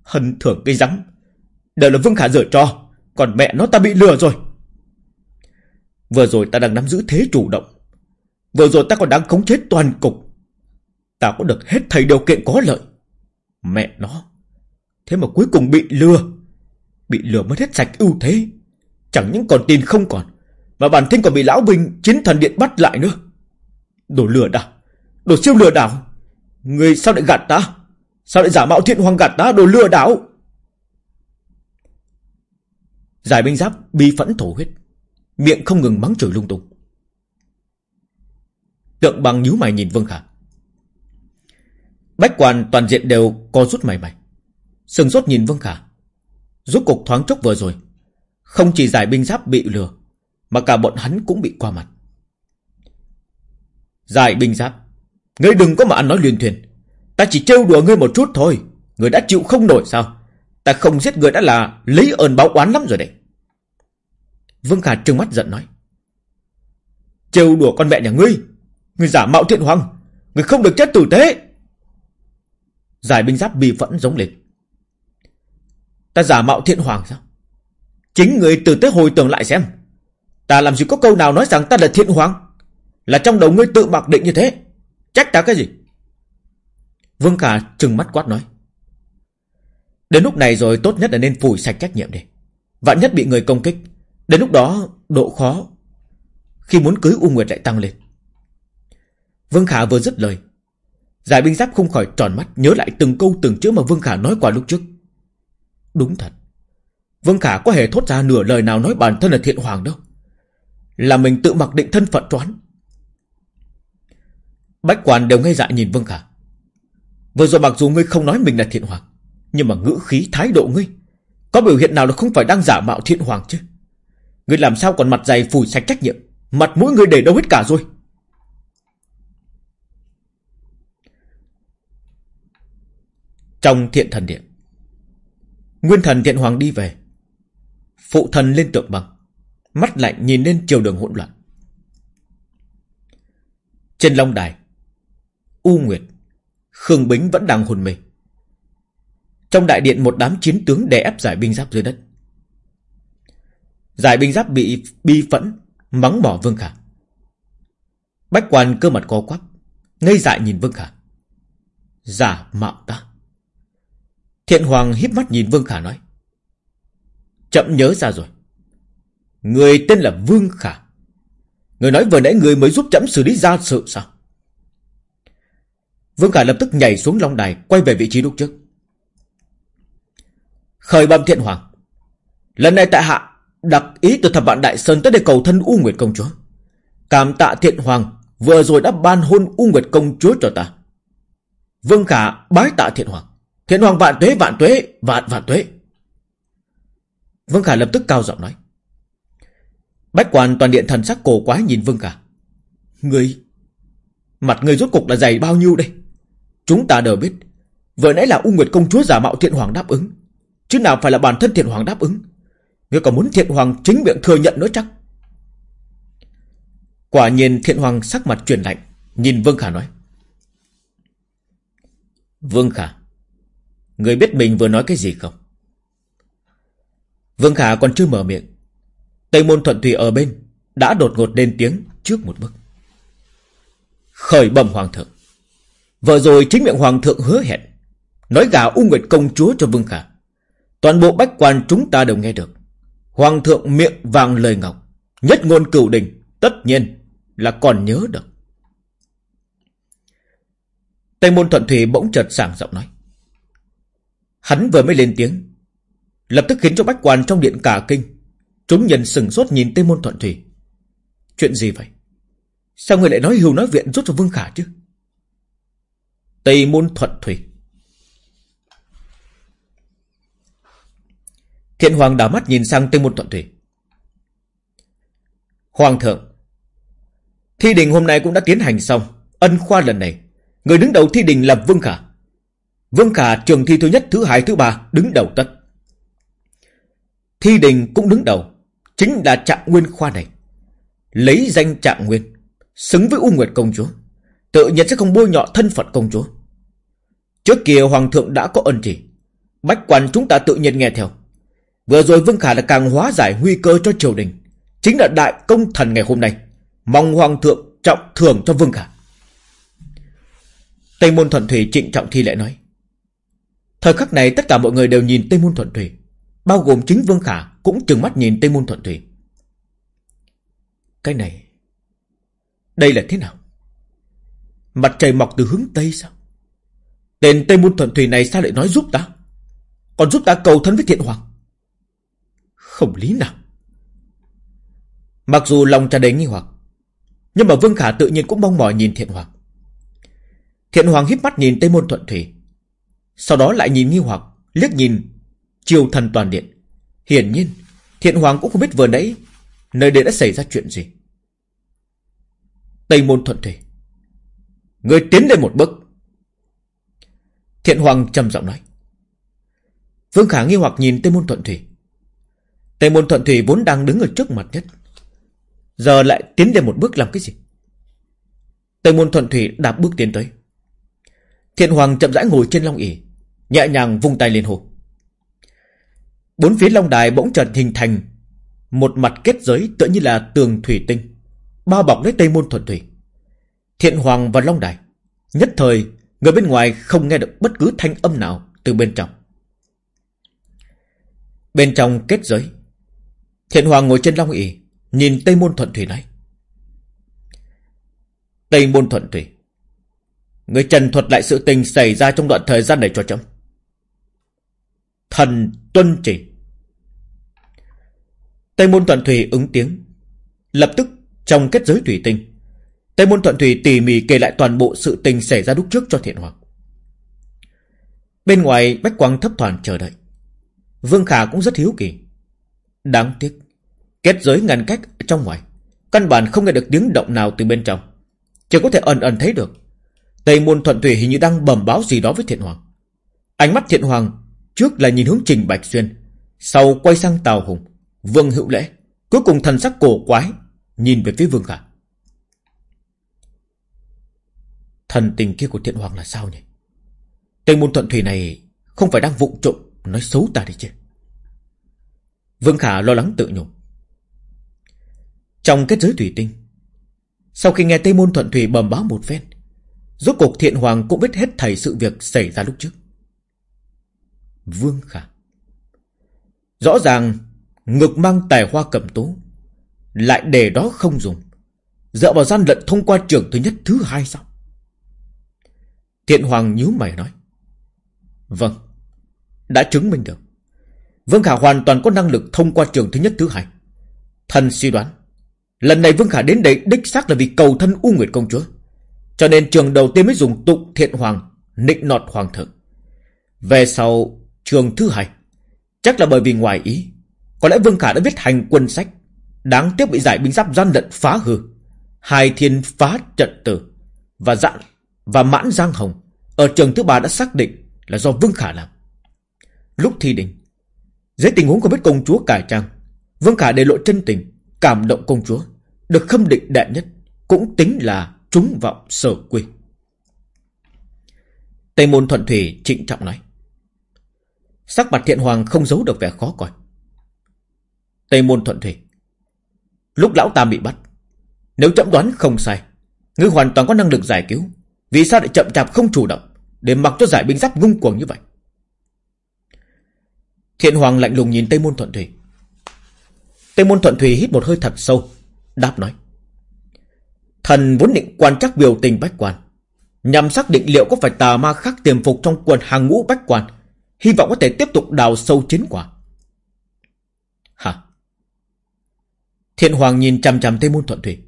Hân thưởng cây rắm, Đều là Vương Khả dở cho Còn mẹ nó ta bị lừa rồi. Vừa rồi ta đang nắm giữ thế chủ động, Vừa rồi ta còn đang khống chế toàn cục. Ta có được hết thầy điều kiện có lợi. Mẹ nó, Thế mà cuối cùng bị lừa Bị lừa mất hết sạch ưu thế. Chẳng những còn tin không còn, Mà bản thân còn bị lão binh chiến thần điện bắt lại nữa. Đồ lừa đảo, Đồ siêu lừa đảo. Người sao lại gạt ta? Sao lại giả mạo thiện hoàng gạt ta, đồ lừa đảo? Giải binh giáp bi phẫn thổ huyết, Miệng không ngừng mắng chửi lung tung. Tượng bằng nhíu mày nhìn Vương Khả. Bách quan toàn diện đều co rút mày mày Sừng sốt nhìn Vương Khả. Rút cục thoáng chốc vừa rồi, Không chỉ giải binh giáp bị lừa, Mà cả bọn hắn cũng bị qua mặt. Giải binh giáp Ngươi đừng có mà ăn nói liên thuyền. Ta chỉ trêu đùa ngươi một chút thôi. Ngươi đã chịu không nổi sao? Ta không giết ngươi đã là lấy ơn báo oán lắm rồi đấy. Vương Khả trừng mắt giận nói. Trêu đùa con mẹ nhà ngươi. Ngươi giả mạo thiện hoàng. Ngươi không được chết tử tế. Giải binh giáp bi phẫn giống lên. Ta giả mạo thiện hoàng sao? Chính người tử tế hồi tưởng lại xem. Ta làm gì có câu nào nói rằng ta là thiện hoàng? Là trong đầu ngươi tự mặc định như thế. Trách ta cái gì? Vương Khả trừng mắt quát nói. Đến lúc này rồi tốt nhất là nên phủi sạch trách nhiệm đi. Vạn nhất bị người công kích, Đến lúc đó độ khó Khi muốn cưới U Nguyệt lại tăng lên. Vương Khả vừa dứt lời, Giải binh giáp không khỏi tròn mắt, Nhớ lại từng câu từng chữ mà Vương Khả nói qua lúc trước. Đúng thật. Vương Khả có hề thốt ra nửa lời nào nói bản thân là thiện hoàng đâu. Là mình tự mặc định thân phận toán. Bách quan đều ngây dại nhìn Vương Khả. Vừa rồi mặc dù ngươi không nói mình là thiện hoàng, Nhưng mà ngữ khí, thái độ ngươi, Có biểu hiện nào là không phải đang giả mạo thiện hoàng chứ? Ngươi làm sao còn mặt dày phủi sạch trách nhiệm? Mặt mũi ngươi để đâu hết cả rồi. Trong thiện thần điện, Nguyên thần thiện hoàng đi về. Phụ thần lên tượng bằng, Mắt lạnh nhìn lên chiều đường hỗn loạn. Trên long đài U Nguyệt, Khương Bính vẫn đang hồn mê. Trong đại điện một đám chiến tướng đè ép giải binh giáp dưới đất. Giải binh giáp bị bi phẫn, Mắng bỏ Vương Khả. Bách quan cơ mặt co quắp, Ngây dại nhìn Vương Khả. Giả mạo ta. Thiện Hoàng híp mắt nhìn Vương Khả nói, Chậm nhớ ra rồi. Người tên là Vương Khả. Người nói vừa nãy người mới giúp chậm xử lý ra sự sao? Vương Khả lập tức nhảy xuống long đài, Quay về vị trí lúc trước. Khởi bẩm thiện hoàng, Lần này tại hạ Đặc ý từ thập vạn Đại Sơn tới để cầu thân U Nguyệt Công Chúa. Cảm tạ thiện hoàng, Vừa rồi đã ban hôn U Nguyệt công chúa cho ta. Vương Khả bái tạ thiện hoàng Thiện hoàng vạn tuế vạn tuế, Vạn vạn tuế. Vương Khả lập tức cao giọng nói. Bách quan toàn điện thần sắc cổ quái nhìn Vương Khả. Người, Mặt người rốt cục là dày bao nhiêu đây? Chúng ta đều biết, Vừa nãy là U Nguyệt công chúa giả mạo thiện hoàng đáp ứng, Chứ nào phải là bản thân thiện hoàng đáp ứng. Ngươi còn muốn thiện hoàng chính miệng thừa nhận nữa chắc Quả nhiên thiện hoàng sắc mặt chuyển lạnh, Nhìn Vương Khả nói. Vương Khả, Người biết mình vừa nói cái gì không? Vương Khả còn chưa mở miệng, Tây môn thuận thủy ở bên Đã đột ngột lên tiếng trước một bước. Khởi bẩm hoàng thượng. Vừa rồi chính miệng hoàng thượng hứa hẹn, Nói gà U Nguyệt công chúa cho Vương Khả. Toàn bộ bách quan chúng ta đều nghe được. Hoàng thượng miệng vàng lời ngọc, Nhất ngôn cửu đình, Tất nhiên là còn nhớ được. Tây môn thuận thủy bỗng chợt sảng giọng nói. Hắn vừa mới lên tiếng, Lập tức khiến cho bách quan trong điện cả kinh. Chúng nhân sừng sốt nhìn Tây môn thuận thủy. Chuyện gì vậy? Sao người lại nói hưu nói viện rút cho Vương Khả chứ? Tây môn thuận thủy Thiện Hoàng đảo mắt nhìn sang Tây Môn Thuận Thủy. Hoàng thượng, thi đình hôm nay cũng đã tiến hành xong. Ân khoa lần này, người đứng đầu thi đình là Vương Khả. Vương Khả trường thi thứ nhất, thứ hai, thứ ba đứng đầu tất. Thi đình cũng đứng đầu, chính là trạng nguyên khoa này. Lấy danh trạng nguyên, xứng với U Nguyệt công chúa, tự nhiên sẽ không bôi nhọ thân phận công chúa. Trước kia Hoàng thượng đã có ân chỉ, bách quan chúng ta tự nhiên nghe theo. Vừa rồi Vương Khả đã càng hóa giải nguy cơ cho triều đình. Chính là đại công thần ngày hôm nay. Mong Hoàng thượng trọng thưởng cho Vương Khả. Tây Môn Thuận Thủy trịnh trọng thi lễ nói. Thời khắc này tất cả mọi người đều nhìn Tây Môn Thuận Thủy. Bao gồm chính Vương Khả cũng chừng mắt nhìn Tây Môn Thuận Thủy. Cái này... Đây là thế nào? Mặt trời mọc từ hướng Tây sao? Tên Tây Môn Thuận Thủy này sao lại nói giúp ta? Còn giúp ta cầu thân với thiện hoàng. Không lý nào. Mặc dù lòng tràn đầy nghi hoặc, nhưng mà Vương Khả tự nhiên cũng mong mỏi nhìn Thiện Hoàng. Thiện Hoàng híp mắt nhìn Tây Môn Thuận Thủy, sau đó lại nhìn nghi hoặc, liếc nhìn triều thần toàn điện. Hiển nhiên, Thiện Hoàng cũng không biết vừa nãy nơi đây đã xảy ra chuyện gì. Tây Môn Thuận Thủy, người tiến lên một bước. Thiện Hoàng trầm giọng nói. Vương Khả nghi hoặc nhìn Tây Môn Thuận Thủy. Tề môn thuận thủy vốn đang đứng ở trước mặt nhất. Giờ lại tiến lên một bước làm cái gì? Tề môn thuận thủy đạp bước tiến tới. Thiện hoàng chậm rãi ngồi trên long ỷ nhẹ nhàng vung tay lên hồ. Bốn phía long đài bỗng chợt hình thành một mặt kết giới tựa như là tường thủy tinh, bao bọc lấy tây môn thuận thủy. Thiện hoàng và long đài, nhất thời người bên ngoài không nghe được bất cứ thanh âm nào từ bên trong. Bên trong kết giới, Thiện Hoàng ngồi trên long ỷ Nhìn Tây Môn Thuận Thủy nói Tây Môn Thuận Thủy Người trần thuật lại sự tình xảy ra trong đoạn thời gian này cho chấm. Thần tuân chỉ. Tây Môn Thuận Thủy ứng tiếng Lập tức trong kết giới thủy tinh Tây Môn Thuận Thủy tỉ mỉ kể lại toàn bộ sự tình xảy ra lúc trước cho Thiện Hoàng Bên ngoài, Bách Quang thấp thoảng chờ đợi Vương Khả cũng rất hiếu kỳ Đáng tiếc. Kết giới ngăn cách trong ngoài. Căn bản không nghe được tiếng động nào từ bên trong. Chỉ có thể ẩn ẩn thấy được. Tây môn thuận thủy hình như đang bẩm báo gì đó với thiện hoàng. Ánh mắt thiện hoàng trước là nhìn hướng Trình Bạch Xuyên. Sau quay sang Tào Hùng. Vương hữu lễ. Cuối cùng thần sắc cổ quái. Nhìn về phía Vương Khả. Thần tình kia của thiện hoàng là sao nhỉ? Tây môn thuận thủy này không phải đang vụng trộm nói xấu ta đi chứ? Vương Khả lo lắng tự nhủ. Trong kết giới thủy tinh, sau khi nghe Tây Môn Thuận Thủy bầm báo một phen, rốt cuộc thiện hoàng cũng biết hết thảy sự việc xảy ra lúc trước. Vương Khả Rõ ràng ngực mang tài hoa cẩm tú lại để đó không dùng dựa vào gian lận thông qua trường thứ nhất thứ hai sao thiện hoàng nhíu mày nói vâng đã chứng minh được Vương Khả hoàn toàn có năng lực thông qua trường thứ nhất thứ hai. Thần suy đoán, Lần này Vương Khả đến đây đích xác là vì cầu thân U Nguyệt Công Chúa. Cho nên trường đầu tiên mới dùng tụng thiện hoàng, nịnh nọt hoàng thượng. Về sau trường thứ hai, chắc là bởi vì ngoài ý. Có lẽ Vương Khả đã viết hành quân sách, đáng tiếc bị giải binh giáp gian lận phá hư. Hai thiên phá trận tử và dạn và mãn giang hồng ở trường thứ ba đã xác định là do Vương Khả làm. Lúc thi đình, dưới tình huống của biết công chúa cải trang, Vương Khả để lộ chân tình, cảm động công chúa, được khâm định đệ nhất, cũng tính là trúng vọng sở quy. Tây môn thuận thủy trịnh trọng nói. Sắc mặt thiện hoàng không giấu được vẻ khó coi. Tây môn thuận thủy. Lúc lão ta bị bắt, nếu chậm đoán không sai, ngươi hoàn toàn có năng lực giải cứu. Vì sao lại chậm chạp không chủ động, để mặc cho giải binh giáp ngung cuồng như vậy? Thiện hoàng lạnh lùng nhìn Tây môn thuận thủy. Tây môn thuận thủy hít một hơi thật sâu, đáp nói. Thần vốn định quan trắc biểu tình bách quan, nhằm xác định liệu có phải tà ma khác tiềm phục trong quần hàng ngũ bách quan, hy vọng có thể tiếp tục đào sâu chiến quả. Hả? Thiện Hoàng nhìn chằm chằm Tây Môn Thuận Thủy.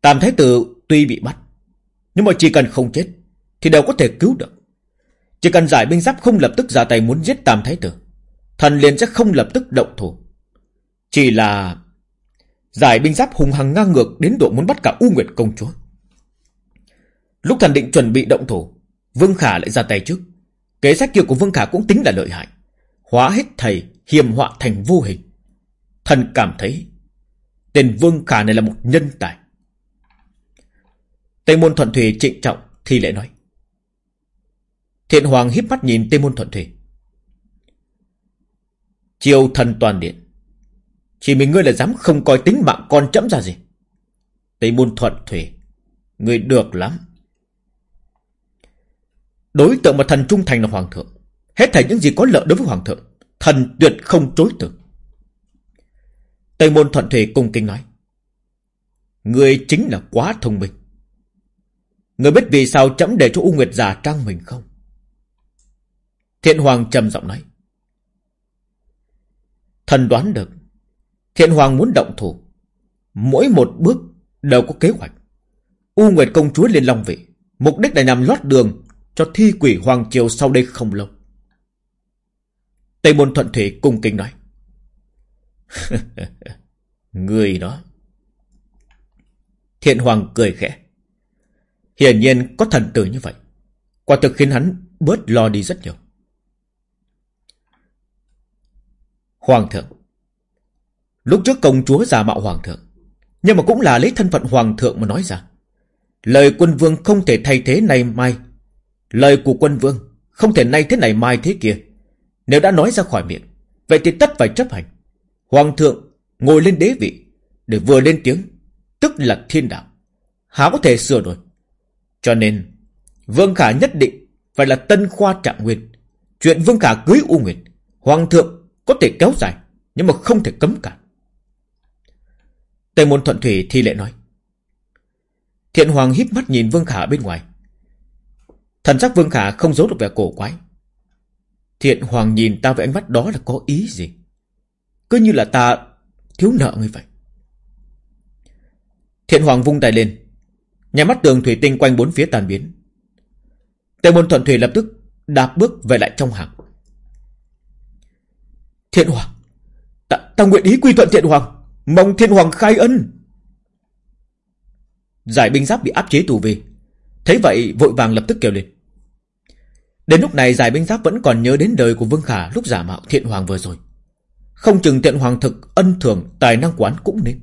Tam Thái Tử tuy bị bắt, nhưng mà chỉ cần không chết, thì đều có thể cứu được. Chỉ cần giải binh giáp không lập tức ra tay muốn giết Tam Thái Tử, thần liền sẽ không lập tức động thủ. Chỉ là giải binh giáp hùng hằng ngang ngược đến độ muốn bắt cả U Nguyệt công chúa. Lúc thần định chuẩn bị động thủ, Vương Khả lại ra tay trước. Kế sách kia của Vương Khả cũng tính là lợi hại. Hóa hết thầy hiểm họa thành vô hình. Thần cảm thấy tên Vương Khả này là một nhân tài. Tây môn thuận thủy trịnh trọng thì lễ nói. Thiện Hoàng híp mắt nhìn Tây môn thuận thủy. Chiêu thần toàn điện. Chỉ mình ngươi là dám không coi tính mạng con chấm ra gì. Tây môn thuận thủy. Ngươi được lắm. Đối tượng mà thần trung thành là hoàng thượng. Hết thảy những gì có lợi đối với hoàng thượng. Thần tuyệt không chối từ. Tây môn thuận thủy cung kính nói. Người chính là quá thông minh. Người biết vì sao chấm để cho U Nguyệt già trang mình không? Thiện Hoàng trầm giọng nói. Thần đoán được. Thiện Hoàng muốn động thủ. Mỗi một bước đều có kế hoạch. U Nguyệt công chúa lên Long Vị. Mục đích là nhằm lót đường cho thi quỷ Hoàng Triều sau đây không lâu. Tây Môn Thuận Thủy cung kính nói. Người đó. Thiện Hoàng cười khẽ. Hiển nhiên có thần tử như vậy. Quả thực khiến hắn bớt lo đi rất nhiều. Hoàng thượng. Lúc trước công chúa giả mạo hoàng thượng. Nhưng mà cũng là lấy thân phận hoàng thượng mà nói ra. Lời quân vương không thể thay thế này mai. Lời của quân vương không thể nay thế này mai thế kia. Nếu đã nói ra khỏi miệng, vậy thì tất phải chấp hành. Hoàng thượng ngồi lên đế vị, để vừa lên tiếng, tức là thiên đạo. Há có thể sửa đổi. Cho nên, Vương Khả nhất định phải là tân khoa trạng nguyên. Chuyện Vương Khả cưới U Nguyệt, Hoàng thượng có thể kéo dài, nhưng mà không thể cấm cản. Tây môn thuận thủy thi lệ nói. Thiện Hoàng híp mắt nhìn Vương Khả bên ngoài. Thần sắc Vương Khả không giấu được vẻ cổ quái. Thiện Hoàng nhìn ta với ánh mắt đó là có ý gì? Cứ như là ta thiếu nợ người vậy. Thiện Hoàng vung tay lên. Nhà mắt tường thủy tinh quanh bốn phía tàn biến. Tề môn thuận thủy lập tức đạp bước về lại trong hàng. Thiện Hoàng! Ta, ta nguyện ý quy thuận Thiện Hoàng! Mong Thiện Hoàng khai ân! Giải binh giáp bị áp chế tù về. Thấy vậy vội vàng lập tức kêu lên. Đến lúc này giải binh giáp vẫn còn nhớ đến đời của Vương Khả lúc giả mạo Thiện Hoàng vừa rồi. Không chừng Thiện Hoàng thực ân thường tài năng quán cũng nên.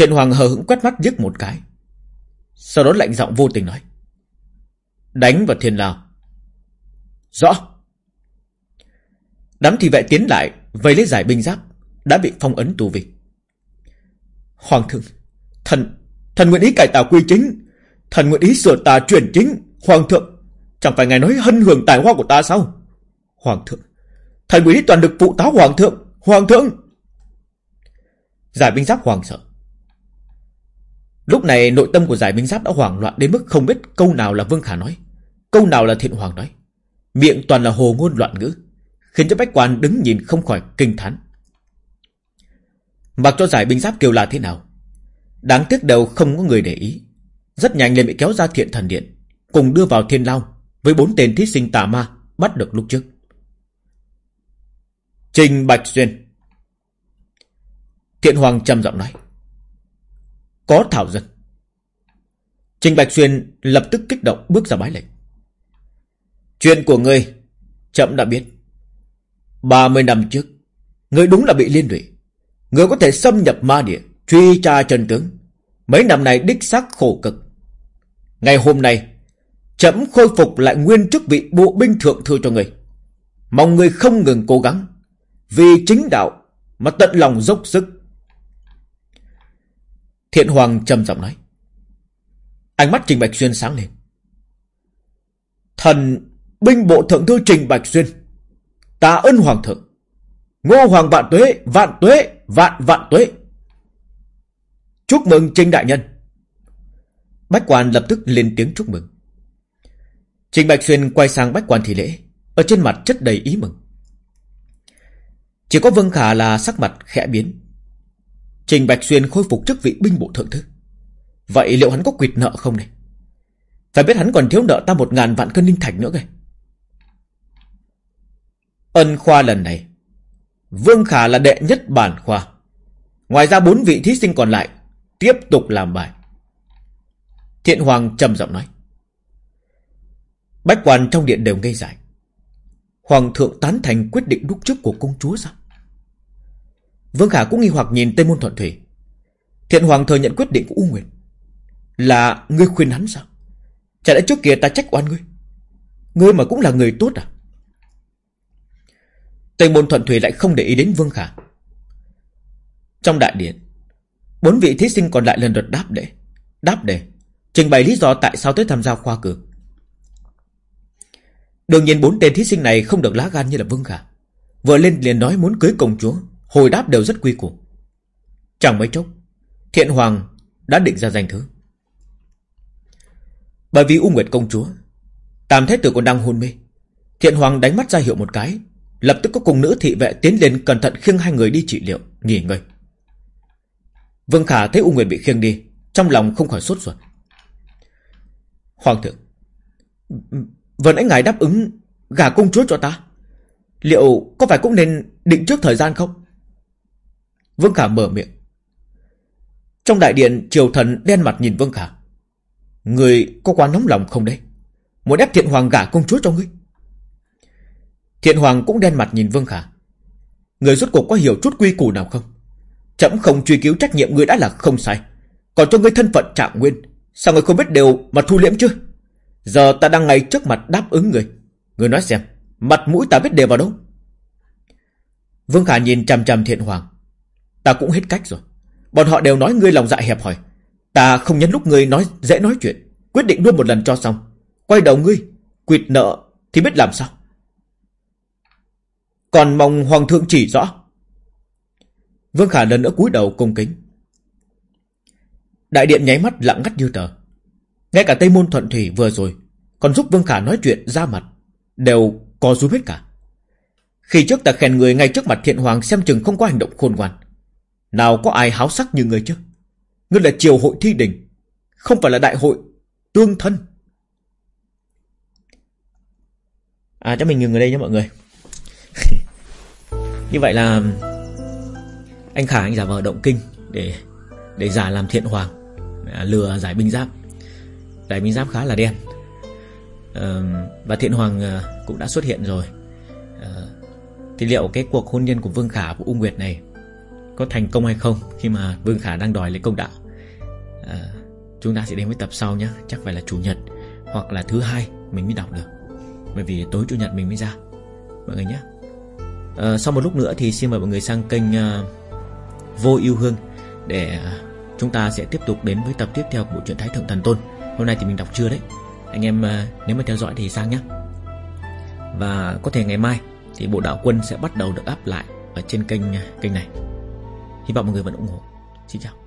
Thiện Hoàng hờ hững quét mắt giết một cái. Sau đó lạnh giọng vô tình nói. Đánh vào thiên lao. Rõ. Đám thị vệ tiến lại, vây lấy giải binh giáp, đã bị phong ấn tù vi. Hoàng thượng, thần, thần nguyện ý cải tạo quy chính, thần nguyện ý sửa tà chuyển chính, hoàng thượng, chẳng phải ngài nói hân hưởng tài hoa của ta sao? Hoàng thượng, thần nguyện ý toàn được phụ tá hoàng thượng, hoàng thượng. Giải binh giáp hoàng sợ. Lúc này nội tâm của giải binh giáp đã hoảng loạn đến mức không biết câu nào là Vương Khả nói, câu nào là Thiện Hoàng nói. Miệng toàn là hồ ngôn loạn ngữ, khiến cho bách quan đứng nhìn không khỏi kinh thán. Mặc cho giải binh giáp kêu là thế nào Đáng tiếc đều không có người để ý Rất nhanh liền bị kéo ra thiện thần điện Cùng đưa vào thiên lao Với bốn tên thí sinh tà ma Bắt được lúc trước Trình Bạch Xuyên Thiện Hoàng trầm giọng nói có thảo dân. Trình Bạch Xuyên lập tức kích động bước ra bái lệnh. Chuyện của ngươi, Chậm đã biết. 30 năm trước, Ngươi đúng là bị liên lụy. Ngươi có thể xâm nhập ma địa, Truy tra Trần tướng. Mấy năm này đích xác khổ cực. Ngày hôm nay, Chậm khôi phục lại nguyên chức vị bộ binh thượng thư cho người Mong người không ngừng cố gắng, Vì chính đạo Mà tận lòng dốc sức Thiện Hoàng trầm giọng nói. Ánh mắt Trình Bạch Xuyên sáng lên. Thần binh bộ thượng thư Trình Bạch Xuyên Tạ ơn Hoàng thượng. Ngô Hoàng vạn tuế Vạn tuế, Vạn vạn tuế. Chúc mừng Trình Đại Nhân. Bách quan lập tức lên tiếng chúc mừng. Trình Bạch Xuyên quay sang bách quan thị lễ, Ở trên mặt chất đầy ý mừng. Chỉ có Vương Khả là sắc mặt khẽ biến. Trình Bạch Xuyên khôi phục chức vị binh bộ thượng thư. Vậy liệu hắn có quyệt nợ không này Phải biết hắn còn thiếu nợ ta một ngàn vạn cân linh thạch nữa kìa. Ân khoa lần này. Vương Khả là đệ nhất bản khoa. Ngoài ra bốn vị thí sinh còn lại Tiếp tục làm bài. Thiện Hoàng trầm giọng nói. Bách quan trong điện đều ngây dại. Hoàng thượng tán thành quyết định đúc trước của công chúa sao? Vương Khả cũng nghi hoặc nhìn Tây Môn Thuận Thủy. Thiện Hoàng thừa nhận quyết định của U Nguyệt Là ngươi khuyên hắn sao? Chả lẽ trước kia ta trách oan ngươi? Ngươi mà cũng là người tốt à? Tây Môn Thuận Thủy lại không để ý đến Vương Khả. Trong đại điện, Bốn vị thí sinh còn lại lần lượt đáp đề Đáp đề Trình bày lý do tại sao tới tham gia khoa cử. Đương nhiên bốn tên thí sinh này không được lá gan như là Vương Khả. Vừa lên liền nói muốn cưới công chúa. Hồi đáp đều rất quy củ. Chẳng mấy chốc, Thiện Hoàng đã định ra danh thứ. Bởi vì U Nguyệt công chúa, Tam Thế Tử còn đang hôn mê, Thiện Hoàng đánh mắt ra hiệu một cái, Lập tức có cùng nữ thị vệ tiến lên cẩn thận khiêng hai người đi trị liệu, Nghỉ ngơi. Vương Khả thấy U Nguyệt bị khiêng đi, Trong lòng không khỏi sốt ruột. Hoàng thượng Vừa nãy ngài đáp ứng Gả công chúa cho ta, Liệu có phải cũng nên định trước thời gian không? Vương Khả mở miệng. Trong đại điện, Triều thần đen mặt nhìn Vương Khả. Người có quá nóng lòng không đấy? Muốn ép thiện hoàng gả công chúa cho ngươi. Thiện hoàng cũng đen mặt nhìn Vương Khả. Người rốt cuộc có hiểu chút quy củ nào không? Chậm không truy cứu trách nhiệm người đã là không sai. Còn cho ngươi thân phận trạng nguyên, Sao người không biết đều mà thu liễm chưa? Giờ ta đang ngay trước mặt đáp ứng người Người nói xem, Mặt mũi ta biết đều vào đâu? Vương Khả nhìn chằm chằm thiện hoàng. Ta cũng hết cách rồi. Bọn họ đều nói ngươi lòng dạ hẹp hòi. Ta không nhấn lúc ngươi nói, dễ nói chuyện. Quyết định luôn một lần cho xong. Quay đầu ngươi Quyệt nợ thì biết làm sao. Còn mong hoàng thượng chỉ rõ. Vương Khả lần nữa cúi đầu cung kính. Đại điện nháy mắt lặng ngắt như tờ. Ngay cả Tây Môn Thuận Thủy vừa rồi Còn giúp Vương Khả nói chuyện ra mặt, Đều có rúm hết cả. Khi trước ta khen người ngay trước mặt thiện hoàng Xem chừng không có hành động khôn ngoan. Nào có ai háo sắc như người chứ? Ngươi là triều hội thi đình Không phải là đại hội tương thân. À cho mình ngừng ở đây nhé mọi người. Như vậy là Anh Khả anh giả vờ động kinh Để để giả làm thiện hoàng à, Lừa giải binh giáp. Giải binh giáp khá là đen. À, Và thiện hoàng à, cũng đã xuất hiện rồi. À, Thì liệu cái cuộc hôn nhân của Vương Khả và ung Nguyệt này có thành công hay không. Khi mà Vương Khả đang đòi lấy công đạo à, Chúng ta sẽ đến với tập sau nhé. Chắc phải là chủ nhật Hoặc là thứ hai mình mới đọc được. Bởi vì tối chủ nhật mình mới ra. Mọi người nhé. À, Sau một lúc nữa thì xin mời mọi người sang kênh uh, Vô yêu hương Để uh, chúng ta sẽ tiếp tục đến với tập tiếp theo của bộ truyện Thái Thượng Thần Tôn. Hôm nay thì mình đọc chưa đấy? Anh em à, nếu mà theo dõi thì sang nhé. Và có thể ngày mai Thì bộ đạo quân sẽ bắt đầu được up lại Ở trên kênh à, kênh này. Hy vọng mọi người vẫn ủng hộ. Xin chào.